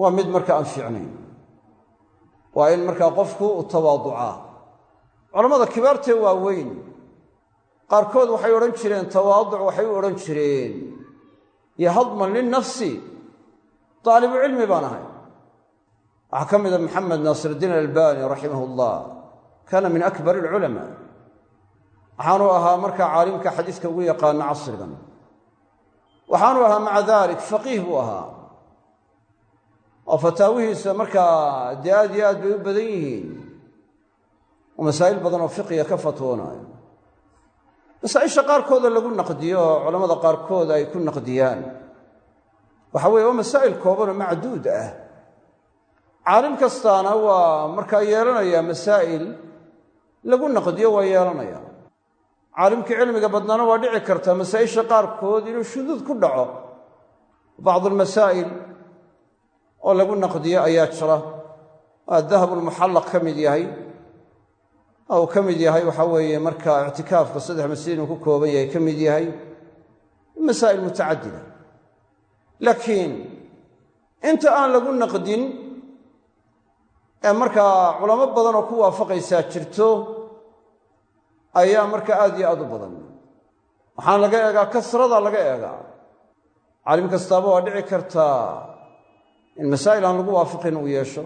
waa mid marka aan fiicnayn. Waa in markaa qofku u tawaaducaa. Culammada kibaartee waaweyn qaarkood waxay odhan jireen tawaaduc waxay u odhan jireen. Iyo hadman linnafsi daalibu cilmi baan ahay. Waxaa ka mida maxamed naasirdiin albani raximah ullah kaana min akbar alculamaa waxaanuu ahaa markaa caalimka xadiiska ugu yaqaano casrigan. Waxaanuu ahaa maca dalik faqiih buu ahaa. Oo fataawihiisa markaa dee aad iyo aad bay u badan yihiin. Oo masaa'il badan oo fiqiga ka fatwoonaayo masaa-isha qaarkooda lagu naqdiyo oo culammada qaarkood ay ku naqdiyaan. Waxa weye waa masaa'il koobanoo macduud ah. Caalim kastaana waa markaa yeelanayaa masaa'il lagu naqdiyo waa yeelanaya caalimkii cilmiga badnaana waa dhici kartaa masaa'isha qaarkood inuu shuduud ku dhaco. Bacdu almasaa'il oo lagu naqdiyo ayaa jira. Waa dahabulmuxallaq ka mid yahay. Oo uu ka mid yahay waxa weeye marka ictikaafka saddex masjid inuu ku kooban yahay ka mid yahay. Masaa'il mutacadida. Laakiin inta aan lagu naqdin ee markaa culamo badan oo ku waafaqaysaa jirto ayaa marka aad iyo aad u badan. Waxaan laga eegaa kasrada laga eegaa. Caalim kastaaba waa dhici kartaa in masaa'il aan lagu waafaqin uu yeesho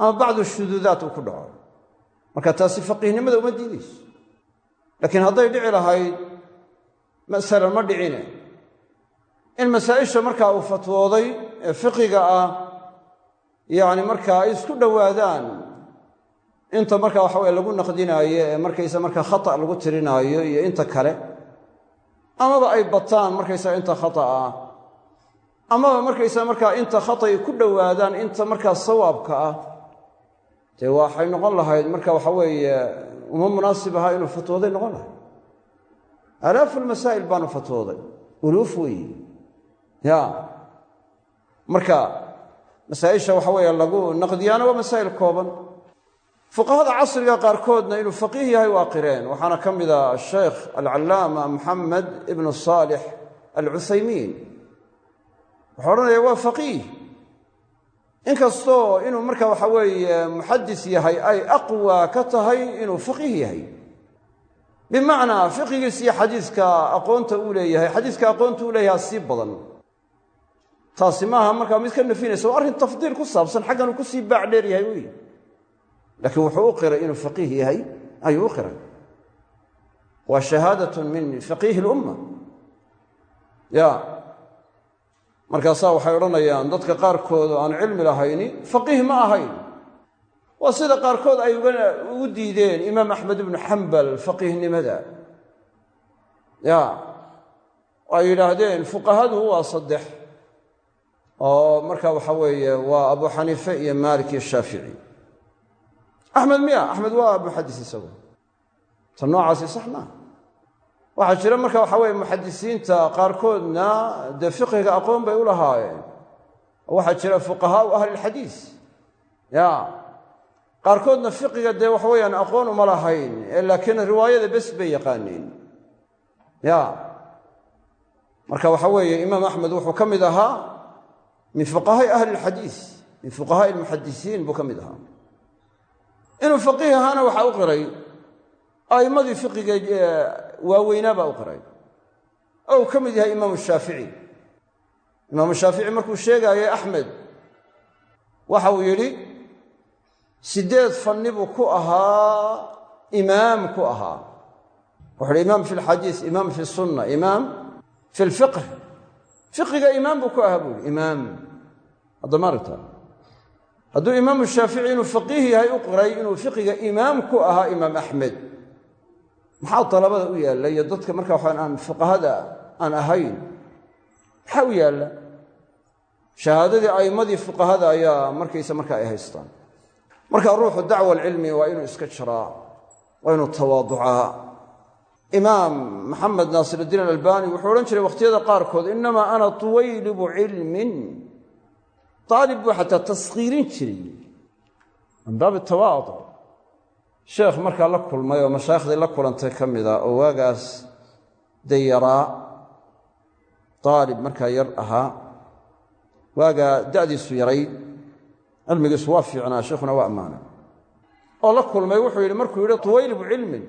ama bacdu shuduudaat uu ku dhaco. Marka taasi faqiihnimada uma diidayso. Laakiin hadday dhici lahayd masalan ma dhicine. In masaa'isha markaa uu fatwooday ee fiqiga ah yacni markaa ay isku dhowaadaan inta markaa waxa weye lagu naqdinaayo ee markaysa markaa khata lagu tirinaayo iyo inta kale amaba ay bataan markaysaga inta khata ah. Amaba markaysa markaa inta khatay ku dhowaadaan inta markaa sawaabka ah dee waxay noqon lahayd marka waxa weeye uma munaasib ahaa inuu fatwooday noqon lahayd. Alaafu lmasaa'il baanu fatwooday. Uluuf weeye ya. Marka masaa'isha waxa weeye lagu naqdiyaana waa masaa'il kooban fuqahada casriga qaarkoodna inuu faqiih yahay waa qireen. Waxaana ka mid a asheekh alcallaama maxamed ibnu saalix alcuthaymiin wuxuu odhanaya waa faqiih. Inkastoo inuu marka waxa weeye muxadis yahay ay aqwa ka tahay inuu faqiih yahay. Bimacnaa fiqigiis iyo xadiiska aqoonta uu leeyahay xadiiska aqoonta uu leeyahay sii badan. Taasi maaha markaa mid ka nafinaysa arrin tafdiil ku saabsan xaggan uu ku sii baac dheer yahay wey laakiin wuxuu u qiray inuu faqiih yahay ayuu u qiray. Waa shahaadatun min faqiihi lumma ya. Markaasaa waxay odhanayaan dadka qaarkood oo aan cilmi lahayni faqiih ma ahayn. Waa sida qaarkood ay ugu diideen imaam axmed ibnu xambal faqiihnimada. Ya. Ay yidhaahdeen fuqahadu waa saddex. Oo marka waxa weeye waa abu xaniife iyo maalik iyo shaafici axmed miya axmed waa muxadis isagu. Ta noocaasi sax maa waxaa jira marka waxa weye muxadisiinta qaarkoodna dee fiqhiga aqoon bay u lahaayeen. Waxaa jira fuqahaau ahlilxadiis ya. Qaarkoodna fiqiga dee waxa weyaan aqoon uma lahayn laakiin riwaayada bes bay yaqaaneen ya. Marka waxa weeye imaam axmed wuxuu ka mid ahaa min fuqahaai ahli lxadiis min fuqahaai almuxadisiin buu ka mid ahaa inuu faqiih ahaana waxaa u qiray. A'immadii fiqiga waaweynaa baa u qiray. Oo uu ka mid yahay imaamu shaafici. Imaamu shaafici markuu sheegaayay axmed waxa uu yidhi siddeed fanni buu ku ahaa imaam ku ahaa. Wuxu uhi imaam fi lxadiis imaam fi sunna imaam fi lfiqh fiqiga imaam buu ku ahaa buu yihi imaam. Haddama aragta hadduu imaamu shaafici inuu faqiih yahay u qiray inuu fiqiga imaam ku ahaa imaam axmed. Maxaa dalabada u yaalla iyo dadka marka waxaan aan fuqahada aan ahayn? Maxaa u yaalla? Shahaadadii a'immadii fuqahada ayaa markaysa marka ay haystaan. Marka ruuxu dacwa alcilmi waa inuu iska jiraa waa inuu tawaaducaa. Imaam maxamed naasiruddiin alalbani wuxuu odhan jiray wakhtiyada qaarkood innamaa ana tuwaylibu cilmin aalib buu xataa taskhiirin jiray min baabi tawaaduc sheekh markaa la kulmay oo mashaaikhdii la kulantay ka mida oo waagaas day yaraa aalib markaa yar ahaa waagaa da'diisu yaray cilmigiisu waa fiicnaa sheikhuna waa ammaana oo la kulmay wuxuu yidhi markuu yidhi tuwaylibu cilmin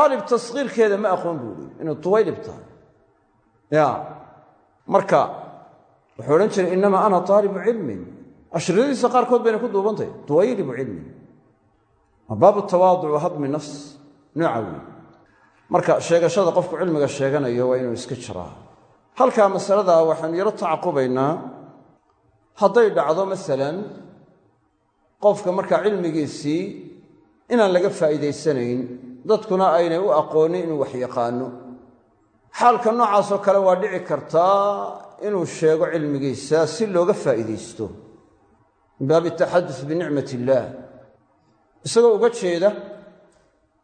aalib taskhiirkeeda ma aqoon buu yidhi inuu tuwaylib tahay ya wuxuu odhan jiray innamaa ana taalibu cilmin. Ashridadiisa qaarkood bayna ku duubantahy tuwaylibu cilmin. Baabu tawaaduc wa hadmi nafs nooca marka sheegashada qofku cilmiga sheeganayo waa inuu iska jiraa. Halkaa masaladaa waxaynu yaro tacaqubaynaa hadday dhacdo masalan qofka markaa cilmigiisii inaan laga faa'iidaysanayn dadkuna aynay u aqoonin inuu wax yaqaano. Xaalka noocaasoo kale waa dhici kartaa inuu sheego cilmigiisa si looga faa'iidaysto. Min baabi taxadus binicmat illaah isagoo uga jeeda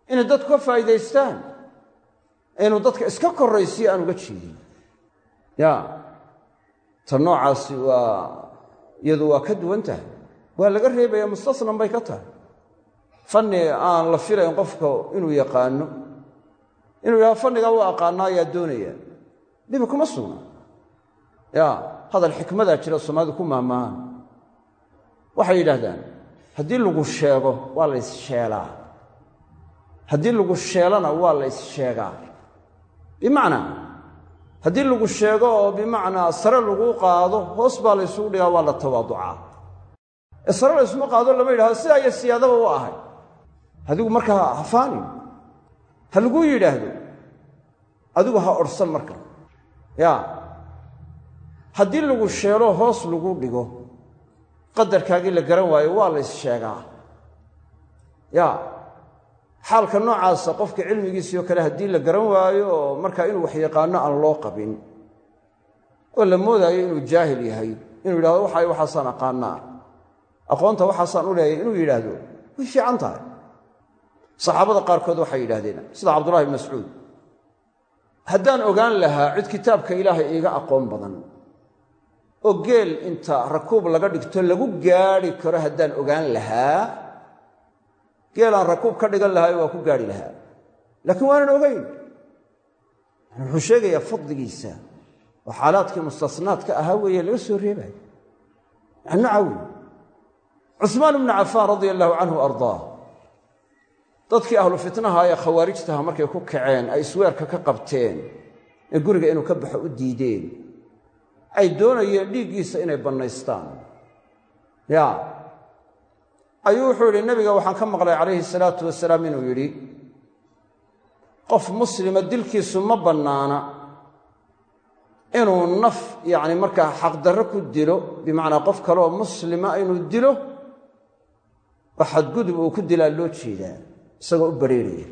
inay dadku ka faa'iidaystaan? Inuu dadka iska korraysiyo aan uga jeedin. Ya ta noocaasi waa iyadu waa ka duwan tahay. Waa laga reebaya mustasnan bay ka tahay. Fanni aan la filayn qofka inuu yaqaano. Inuu yidhahdo fannigaa waa aqaanaa ayaa doonaya. Dhibi kuma sugna hadal xikmadaa jira soomaalidu ku maahmaahaan waxay yidhaahdaan haddii lagu sheego waa la issheelaa. Haddii lagu sheelana waa la issheegaa. Bimacnaa haddii lagu sheego oo bimacnaa sare lagu qaado hoos baa la ysugu dhigaa waa la tawaaducaa. Ee sare la ysuma qaado lama yidhahdo sidaa iyo siyaadaba u ahay. Adigu markaa ha faanin ha laguu yidhaahdo. Adigu ha odhsan marka. Ya haddii lagu sheelo hoos lagu dhigo. Qadarkaagii la garan waayo waa la issheegaa. Ya xaalka noocaasa qofka cilmigiisiio kale haddii la garan waayo oo markaa inuu wax yaqaano aan loo qabin oo la moodaayo inuu jaahil yahay inuu yidhahdo waxa waxaasaan aqaanaa. Aqoonta waxaasaan u leeyahay inuu yidhaahdo way fiican tahay. Saxaabada qaarkood waxay yidhahdeen sida cabdullahi ibn mascuud haddaan ogaan lahaa cid kitaabka ilaahay iiga aqoon badan oo geel inta rakuub laga dhigto lagu gaadhi karo haddaan ogaan lahaa geelaan rakuub ka dhigan lahaay waa ku gaadhi lahaa. Laakiin waanan ogayn wuxuu sheegayaa fadligiisa oo xaalaadkii mustasnaadka ahaa weeye laga soo reebayo wey cusmaan ibnu cafaan radia allaahu canhu ardaa. Dadkii ahlu fitnaha ee khawaarijtaha markay ku kaceen ay isweerka ka qabteen ee guriga inuu ka baxo u diideen ay doonayeen dhiiggiisa inay bannaystaan. Ya. Ayuu wuxuu yidhi nebiga waxaan ka maqlay calayhi salaatu wasalaam inuu yidhi qof muslima dilkiisu ma bannaana inuu naf yacni markaa xaqdarro ku dilo bimacnaa qof kaleoo muslima inuu dilo oo xadgudub uu ku dilaa loo jeedaa isagoo u bareeraya.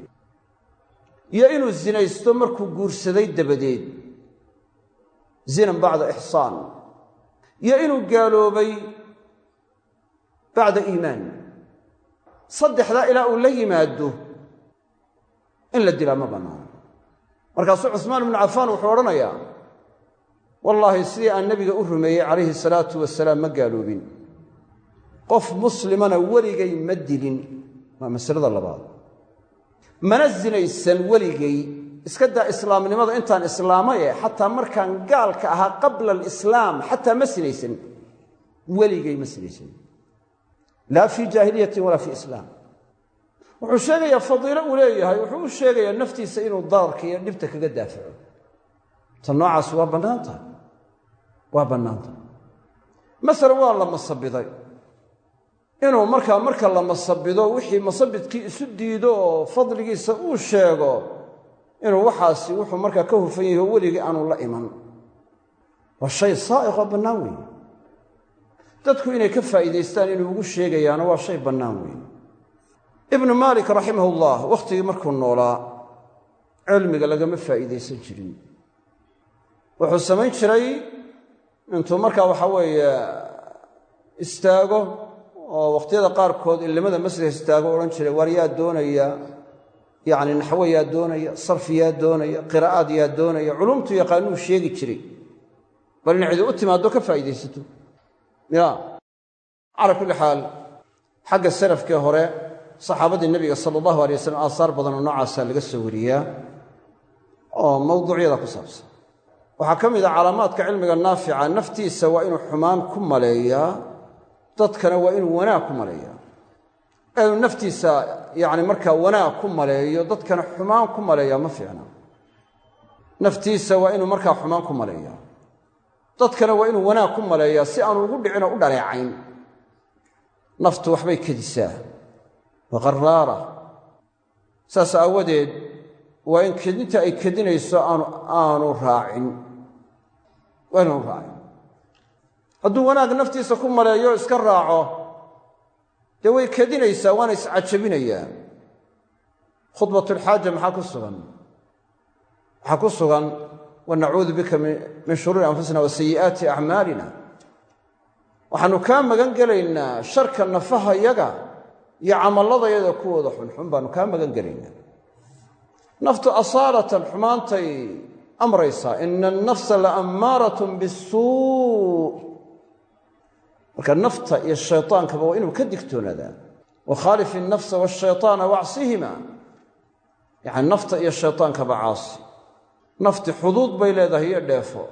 Iyo inuu sinaysto markuu guursaday dabadeed zinan bacda ixsaan. Iyo inuu gaaloobay bacda iimaan. Saddexdaa ilaa uu la yimaado in la dilaa ma bannaano markaasuu cusmaan ibnu cafaan wuxuu odhanayaa wallaahi sidii aan nebiga u rumeeyey calayhi salaatu wasalaam ma gaaloobin. Qof muslimana weligay ma dilin. Waa masalada labaad. Mana sinaysan weligay iska daa islaamnimada intaan islaamaye xataa markaan gaalka ahaa qabla alislaam xataa ma sinaysan weligay ma sinaysan laa fii jaahiliyatin walaa fii islaam. Wuxuu sheegayaa fadiilo uu leeyahay wuxuu u sheegayaa naftiisa inuu dararka iyo dhibta kaga daafaco. Ta noocaas waa bannaan tahay. Waa bannaan masale waa la masabiday. Inuu markaa marka la masabido wixii masabidkii isu diido oo fadligiisa uu sheego inuu waxaasi wuxuu markaa ka hufan yahi oo weligii aanu la iman. Waa shay saa'iqoo bannaan weeye dadku inay ka faa'iidaystaan inuu ugu sheegayaana waa shay bannaan weeye ibnu maalik raximahullah wakhtigii markuu noolaa cilmiga lagama faa'iidaysan jirin. Wuxuu samayn jiray intuu markaa waxa weeye istaago oo wakhtiyada qaarkood illimada masjidka istaago odhan jiray waar yaa doonaya yacni naxwo yaa doonaya sarfi yaa doonaya qiraa'aad yaa doonaya culumtu yaqaanuu sheegi jiray. Bal in cidi u timaaddo ka faa'iidaysato. Ya. Calaa kulli xaal xagga salafkee hore saxaabadii nebiga sala allahu alay wasalam aasaar badan oo noocaasaa laga soo wariyaa oo mawduucyada ku saabsan. Waxaa ka mid a calaamaadka cilmiga naafica naftiisa waa inuu xumaan ku maleeyaa dadkana waa inuu wanaag ku maleeyaa naftiisa yacni markaa wanaag ku maleeyo dadkana xumaan ku maleeyaa ma fiicna. Naftiisa waa inuu markaa xumaan ku maleeyaa dadkana waa inuu wanaag ku maleeyaa si aanu ugu dhicin u dhaleecayn. Naftu waxbay kedisaa. Waa qaraara saas aawadeed waa in kedinta ay kedinayso aanu raacin. Waa inaanu raacin. Hadduu wanaag naftiisa ku maleeyo iska raaco dee way kedinaysaa waana iscajabinayaa khudbatulxaaja maxaa ku sugan? Waxaa ku sugan wanacuudu bika min shuruuri anfusina wa sayi'aati acmaalina waxaannu kaa magan gelaynaa sharka nafahayaga iyo camalladayada kuwooda xunxun baannu kaa magan gelaynaa. Naftu asaalatan xumaantay amraysaa ina annafsa la ammaaratun bisuu marka nafta iyo shaytaankaba waa inuu ka digtoonaadaa wakhaalif innafsa waashaytaana wacsihima yacani nafta iyo shaytaankaba caasi. Nafti xuduud bay leedahay iyo dheefo.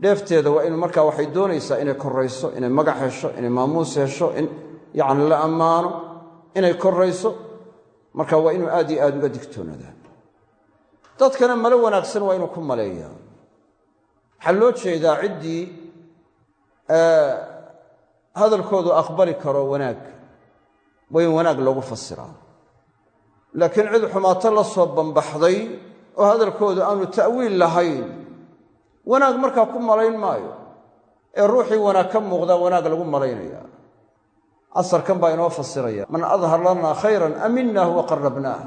Dheefteeda waa inu markaa waxay doonaysaa inay korayso inay magac hesho inay maamuus hesho in yacni la ammaano inay korayso. Marka waa inuu aad iyo aad uga digtoonadaa dadkana malo wanaagsan waa inuu ku maleeyaa. Waxaa loo jeedaa ciddii hadalkoodu aqbali karo wanaag. Waa in wanaag loogu fasiraa laakiin cid xumaato la soo bambaxday oo hadalkoodu aanu ta'wiil lahayn wanaag markaa ku malayn maayo. Ee ruuxii wanaag ka muuqdaa wanaag lagu malaynaya asarkan baa inoo fasiraya man adhar lanaa khayran aminah wa qarabnaah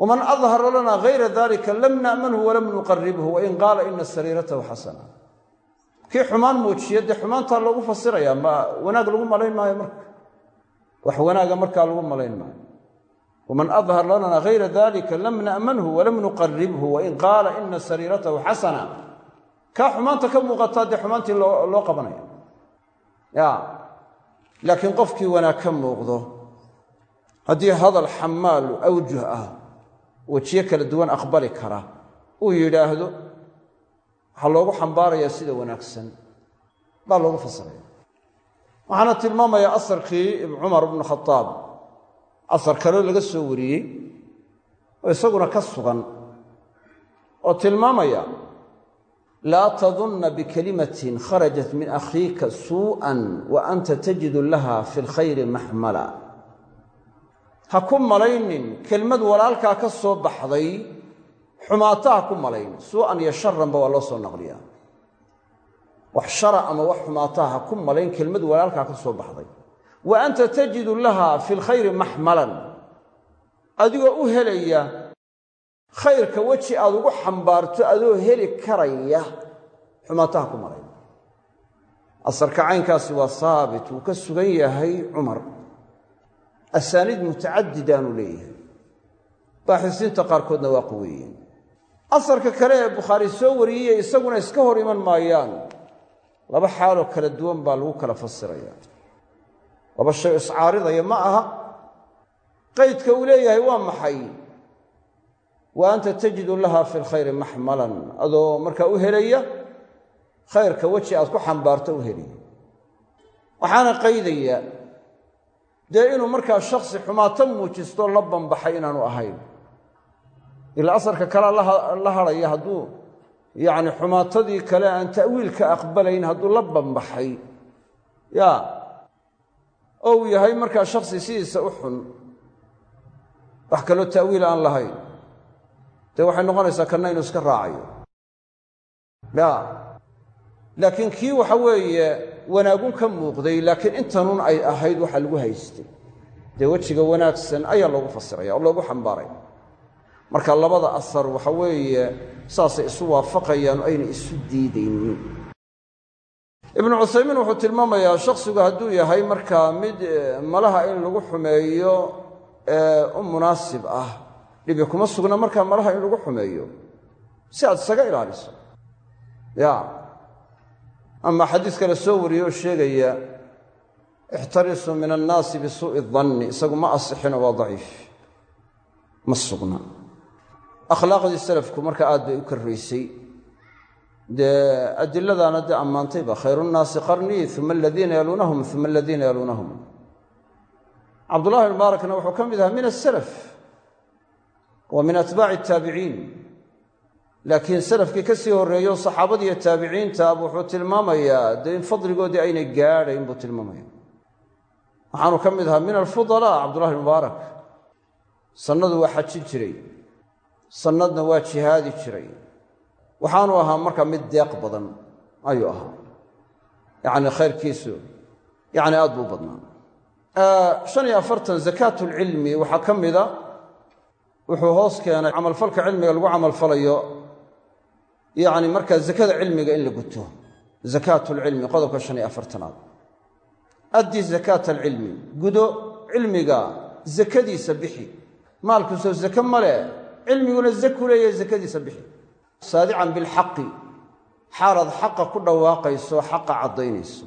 waman adhara lanaa hayra dalika lam na'manhu walam nuqaribhu wain qaala ina sariiratahu xasana kii xumaan muujiya dee xumaantaa loogu fasiraya ma wanaag lagu malayn maayo marka? Wax wanaaga markaa lagu malayn maayo. Waman adhar lanaa hayra dalika lam na'manhu walam nuqaribhu wain qaala ina sariiratahu xasana. Kaa xumaanta ka muuqataa dee xumaantii loo qabanaya. Ya. Laakiin qofkii wanaag ka muuqdo haddii hadal xamaalu awjuh ah wejiyo kala duwan aqbali kara uu yidhaahdo waxaa loogu xambaarayaa sida wanaagsan baa loogu fasiraya waxaana tilmaamayaa asarkii cumar ibnu khadaab asar kaloo laga soo wariyey oo isaguna ka sugan oo tilmaamaya laa tadunna bikalimatin kharajat min akhiika suu'an wa anta tajidu laha fi lkhayri maxmala ha ku malaynin kelmad walaalkaa ka soo baxday xumaato ha ku malayn. Suu'an iyo sharanba waa loo soo naqliyaa. Wax shara ama wax xumaataha ha ku malayn kelmad walaalkaa ka soo baxday. Wa anta tajidu laha fi lkhayri maxmalan adigoo u helaya khayrka weji aad ugu xambaarto adoo heli karaya xumaataha ku malayn. Asarka caynkaasi waa haabit wuu ka sugan yahay cumar. Asaaniid mutacadidaanu leeyahay. Baaxisiinta qaarkoodna waa quweeyeen asarka kale ee bukhaari soo wariyey isaguna iska hor iman maayaan. Laba xaaloo kala duwan baa lagu kala fasiraya. Laba shay iscaaridaya ma aha. Qaydka uu leeyahay waa maxay? Wa anta tajidu laha fi lkhayri maxmalan adoo markaa u helaya khayrka weji aad ku xambaarto u helaya waxaana qaydaya dee inuu markaa shaksi xumaato muujisto la bambaxay inaanu ahayn ilaa asarka kalea la hadhaya hadduu yacni xumaatadii kale aan ta'wiilka aqbalayn hadduu la bambaxay. Ya oo uu yahay markaa shaksi sidiisa u xun wax kaloo ta'wiil aan lahayn. Dee waxay noqonaysaa kanna inuu iska raacayo. Ya laakiin kii waxa weeye wanaagun ka muuqday laakiin intanun ay ahayd waxa lagu haystay. Dee wejiga wanaagsan ayaa loogu fasiraya oo loogu xambaaraya marka labada asar waxa weeye saasay isu waafaqayaan oo ayna isu diidaynin. Ibnu cuthaymiin wuxuu tilmaamayaa shakhsigu hadduu yahay markaa mid malaha in lagu xumeeyo ee u munaasib ah. Dhibi kuma sugna markaa malaha in lagu xumeeyo. Si aad isaga ilaaliso. Ya. Ama xadiiska la soo wariyey oo sheegaya ixtarisuu min annaasi bisuu'i danni isagu ma asixinoo waa daciif. Ma sugna akhlaaqdii salafku marka aad bay u karraysay. Dee adiladaana dee ammaantayba khayruunnaasi qarnii uma aladiina yaluunahum uma aladiina yaluunahum cabdullahi mubaarakna wuxuu ka mid ahaa min asalaf wa min atbaaci ataabiciin laakiin salafkii ka sii horreeyo saxaabadiiyo taabiciintaab wuxuu tilmaamayaa dee in fadligoodii aynay gaadhayn buu tilmaamaya waxaanu ka mid ahaa min alfudalaa cabdullahi mubaarak sannadu waa xajin jiray sannadna waa jihaadi jiray. Waxaanu ahaa marka mid deeq badan ayuu ahaa. Yacni khayrkiisu yacni aad buu badnaa. Shan iyo afartan zakaatulcilmi waxaa ka mida wuxuu hoos keenay camalfalka cilmiga lagu camalfalayo yacni markaa zakada cilmiga in la guto. Zakaatulcilmi qodobka shan iyo afartanaad. Addi zakaata alcilmi gudo cilmiga zakadiisa bixi. Maalkuusoo zake male cilmiguna zaku leeyahay zakadiisa bixi. Saadican bilxaqi xaalaad xaqa ku dhawaaqayso xaqa caddaynayso.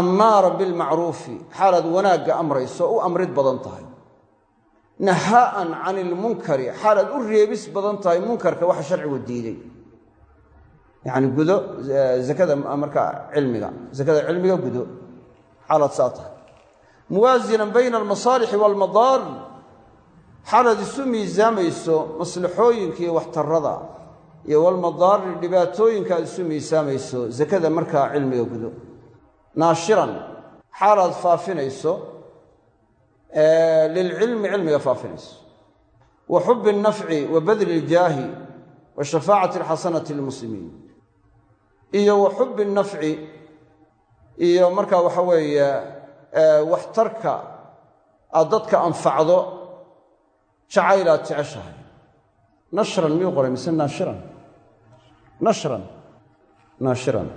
Ammaara bilmacruufi xaalaad wanaagga amrayso u amrid badan tahay. Nahaa'an cani ilmunkari xaalaad u reebis badan tahay munkarka waxa sharcigu diiday yacni gudo zakada markaa cilmiga zakada cilmiga gudo. Xaalaad saa tahay. Muwaasinan bayna almasaalixi waalmadaar xaalaad isu miisaamayso maslaxooyinkii waxtarrada iyo walmadaari dhibaatooyinka aad isu miisaamayso zakada markaa cilmiga gudo. Naashiran xaalaad faafinayso lilcilmi cilmiga faafinayso. Wa xubi alnafci wa badli iljaahi wa shafaacati alxasanati lilmuslimiin iyo wa xubi nafci iyo markaa waxa weeye waxtarka aad dadka anfacdo jacaylaad jeceshahay. Nashran miyuu qoray? Mise naashiran? Nashran. Naashiran.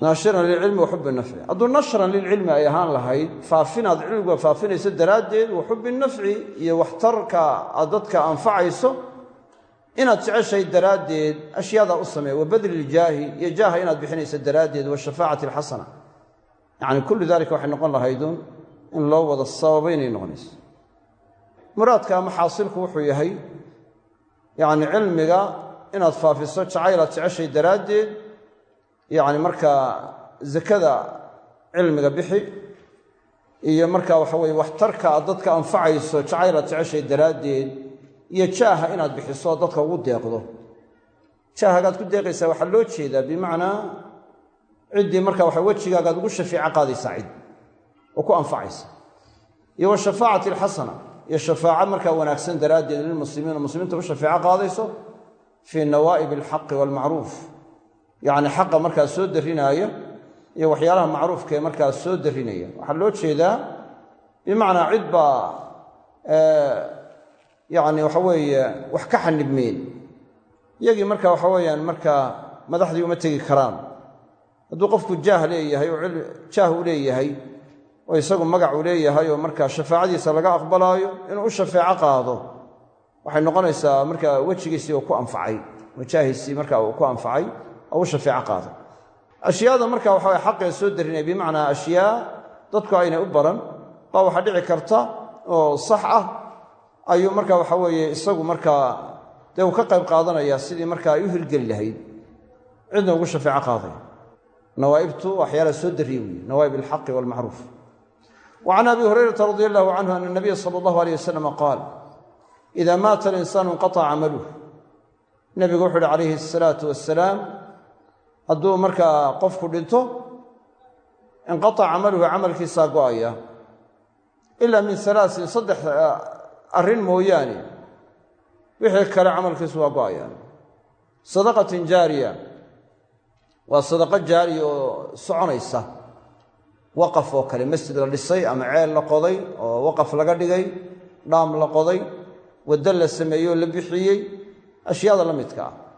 Naashiran lilcilmi wa nafci. Hadduu nashran lilcilmi ay ahaan lahayd faafinaad cilmiga faafinayso daraaddeed wa nafci iyo waxtarka aad dadka anfacayso inaad jeceshahay daraaddeed ashyaadaa u sameeya wa badli iljaahi iyo jaaha inaad bixinayso daraaddeed wa shafaacati alxasana. Yacni kullu dalika waxay noqon lahaydun in loo wada sababaynay noqonayso muraadka ama xaasilku wuxuu yahay yacni cilmiga inaad faafiso jacayl aad jeceshay daraaddeed yacni markaa zakada cilmiga bixi iyo markaa waxa weye waxtarka aad dadka anfacayso jacayl aad jeceshay daraaddeed iyo jaaha inaad bixiso dadka ugu deeqdo. Jaahagaad ku deeqaysaa waxaa loo jeedaa bimacnaa ciddii markaa waxa wejigaagaad ugu shafeeco qaadaysaa cid oo ku anfacaysa. Iyo wa shafaacati alxasana iyo shafaaco markaa wanaagsan daraaddeed lilmuslimiina muslimiinta u shafeeco qaadayso fii nawaa'ib alxaqi waalmacruuf yacni xaqa markaa soo darrinaaya iyo waxyaalaha macruufkaee markaa soo darrinaya. Waxaa loo jeedaa bimacnaa cid baa yacni waxa weeye wax ka xanibmeen iyagii marka waxa weeyaan markaa madaxdii uma tegi karaan. Hadduu qofku jaah oo jaah u leeyahay oo isagu magac uu leeyahay oo markaa shafaacadiisa laga aqbalaayo inuu u shafeeco qaado. Waxay noqonaysaa markaa wejigiisii uu ku anfacay wajaahiisii markaa uu ku anfacay oo u shafeeco qaado. Ashyaada marka waxa way xaqee soo darinaya bimacnaa ashyaa dadku aynay u baran baa waxaa dhici karta oo sax ah. Ayuu marka waxa weeye isagu markaa dee uu ka qayb qaadanayaa sidii markaa ay u hirgeli lahayd. Cidna ugu shafeeco qaadaya. Nawaa'ibtu waxyaala soo dariye weeye nawaa'ib alxaqi waalmacruuf wa can abi hurayrata radi allahu canhu ana nabiya sala allahu aleyh wasalama qaal ida maata alinsaanu inqataca camaluh nebigu wuxu uhi calayhi asalaatu wassalaam hadduu markaa qofku dhinto inqataca camaluhu camalkiisaa go'aya ila min alaasin saddex arrin mooyaane wixii kale camalkiisu waa go'ayaan sadaqatin jaariya waa sadaqo jaariya oo soconaysa waqaf oo kale masjid la dhisay ama ceel la qoday oo waqaf laga dhigay dhaam la qoday waddo la sameeyey oo la bixiyey ashyaada la midka ah.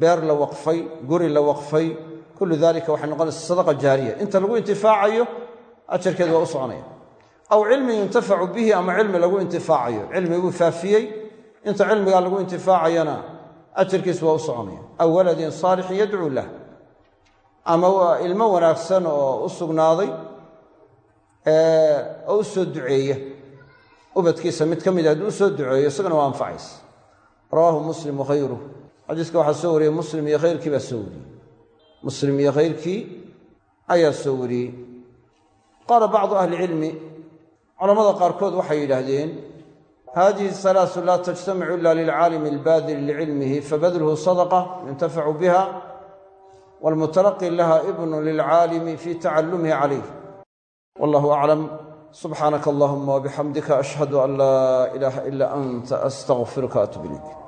Beer la waqfay guri la waqfay kullu dalika waxay noqonaysa sadaqa jaariya. Inta lagu intifaacayo ajarkeedu waa u soconaya. Aw cilmin yuntafacu bihi ama cilmi lagu intifaacayo. Cilmiguu faafiyey inta cilmigaa lagu intifaacayana ajarkiisu waa u soconaya. Aw waladin saalixin yadcuu lah ama ilmo wanaagsan oo u sugnaaday oo u soo duceeya. Ubadkiisa mid ka mid hadduu u soo duceeyo isagana waa anfacaysa rawaahu muslim wakhayruh xadiiska waxaa soo wariyey muslim iyo khayrkii baa soo wariyey. Muslim iyo khayrkii ayaa soo wariyey. Qaala bacdu ahli cilmi culamada qaarkood waxay yidhaahdeen hadihi salaasu laa tajtamicu ila lilcaalimi albaadili licilmihi fabadluhu sadaqa yuntafacu biha wاlmutalaqi laha ibnu lilcaalimi fi tacalumihi calayh wallahu aclam subxaanaka allahuma wabixamdika ashhadu an laa ilaaha ila anta astaqfiruka atub ilayk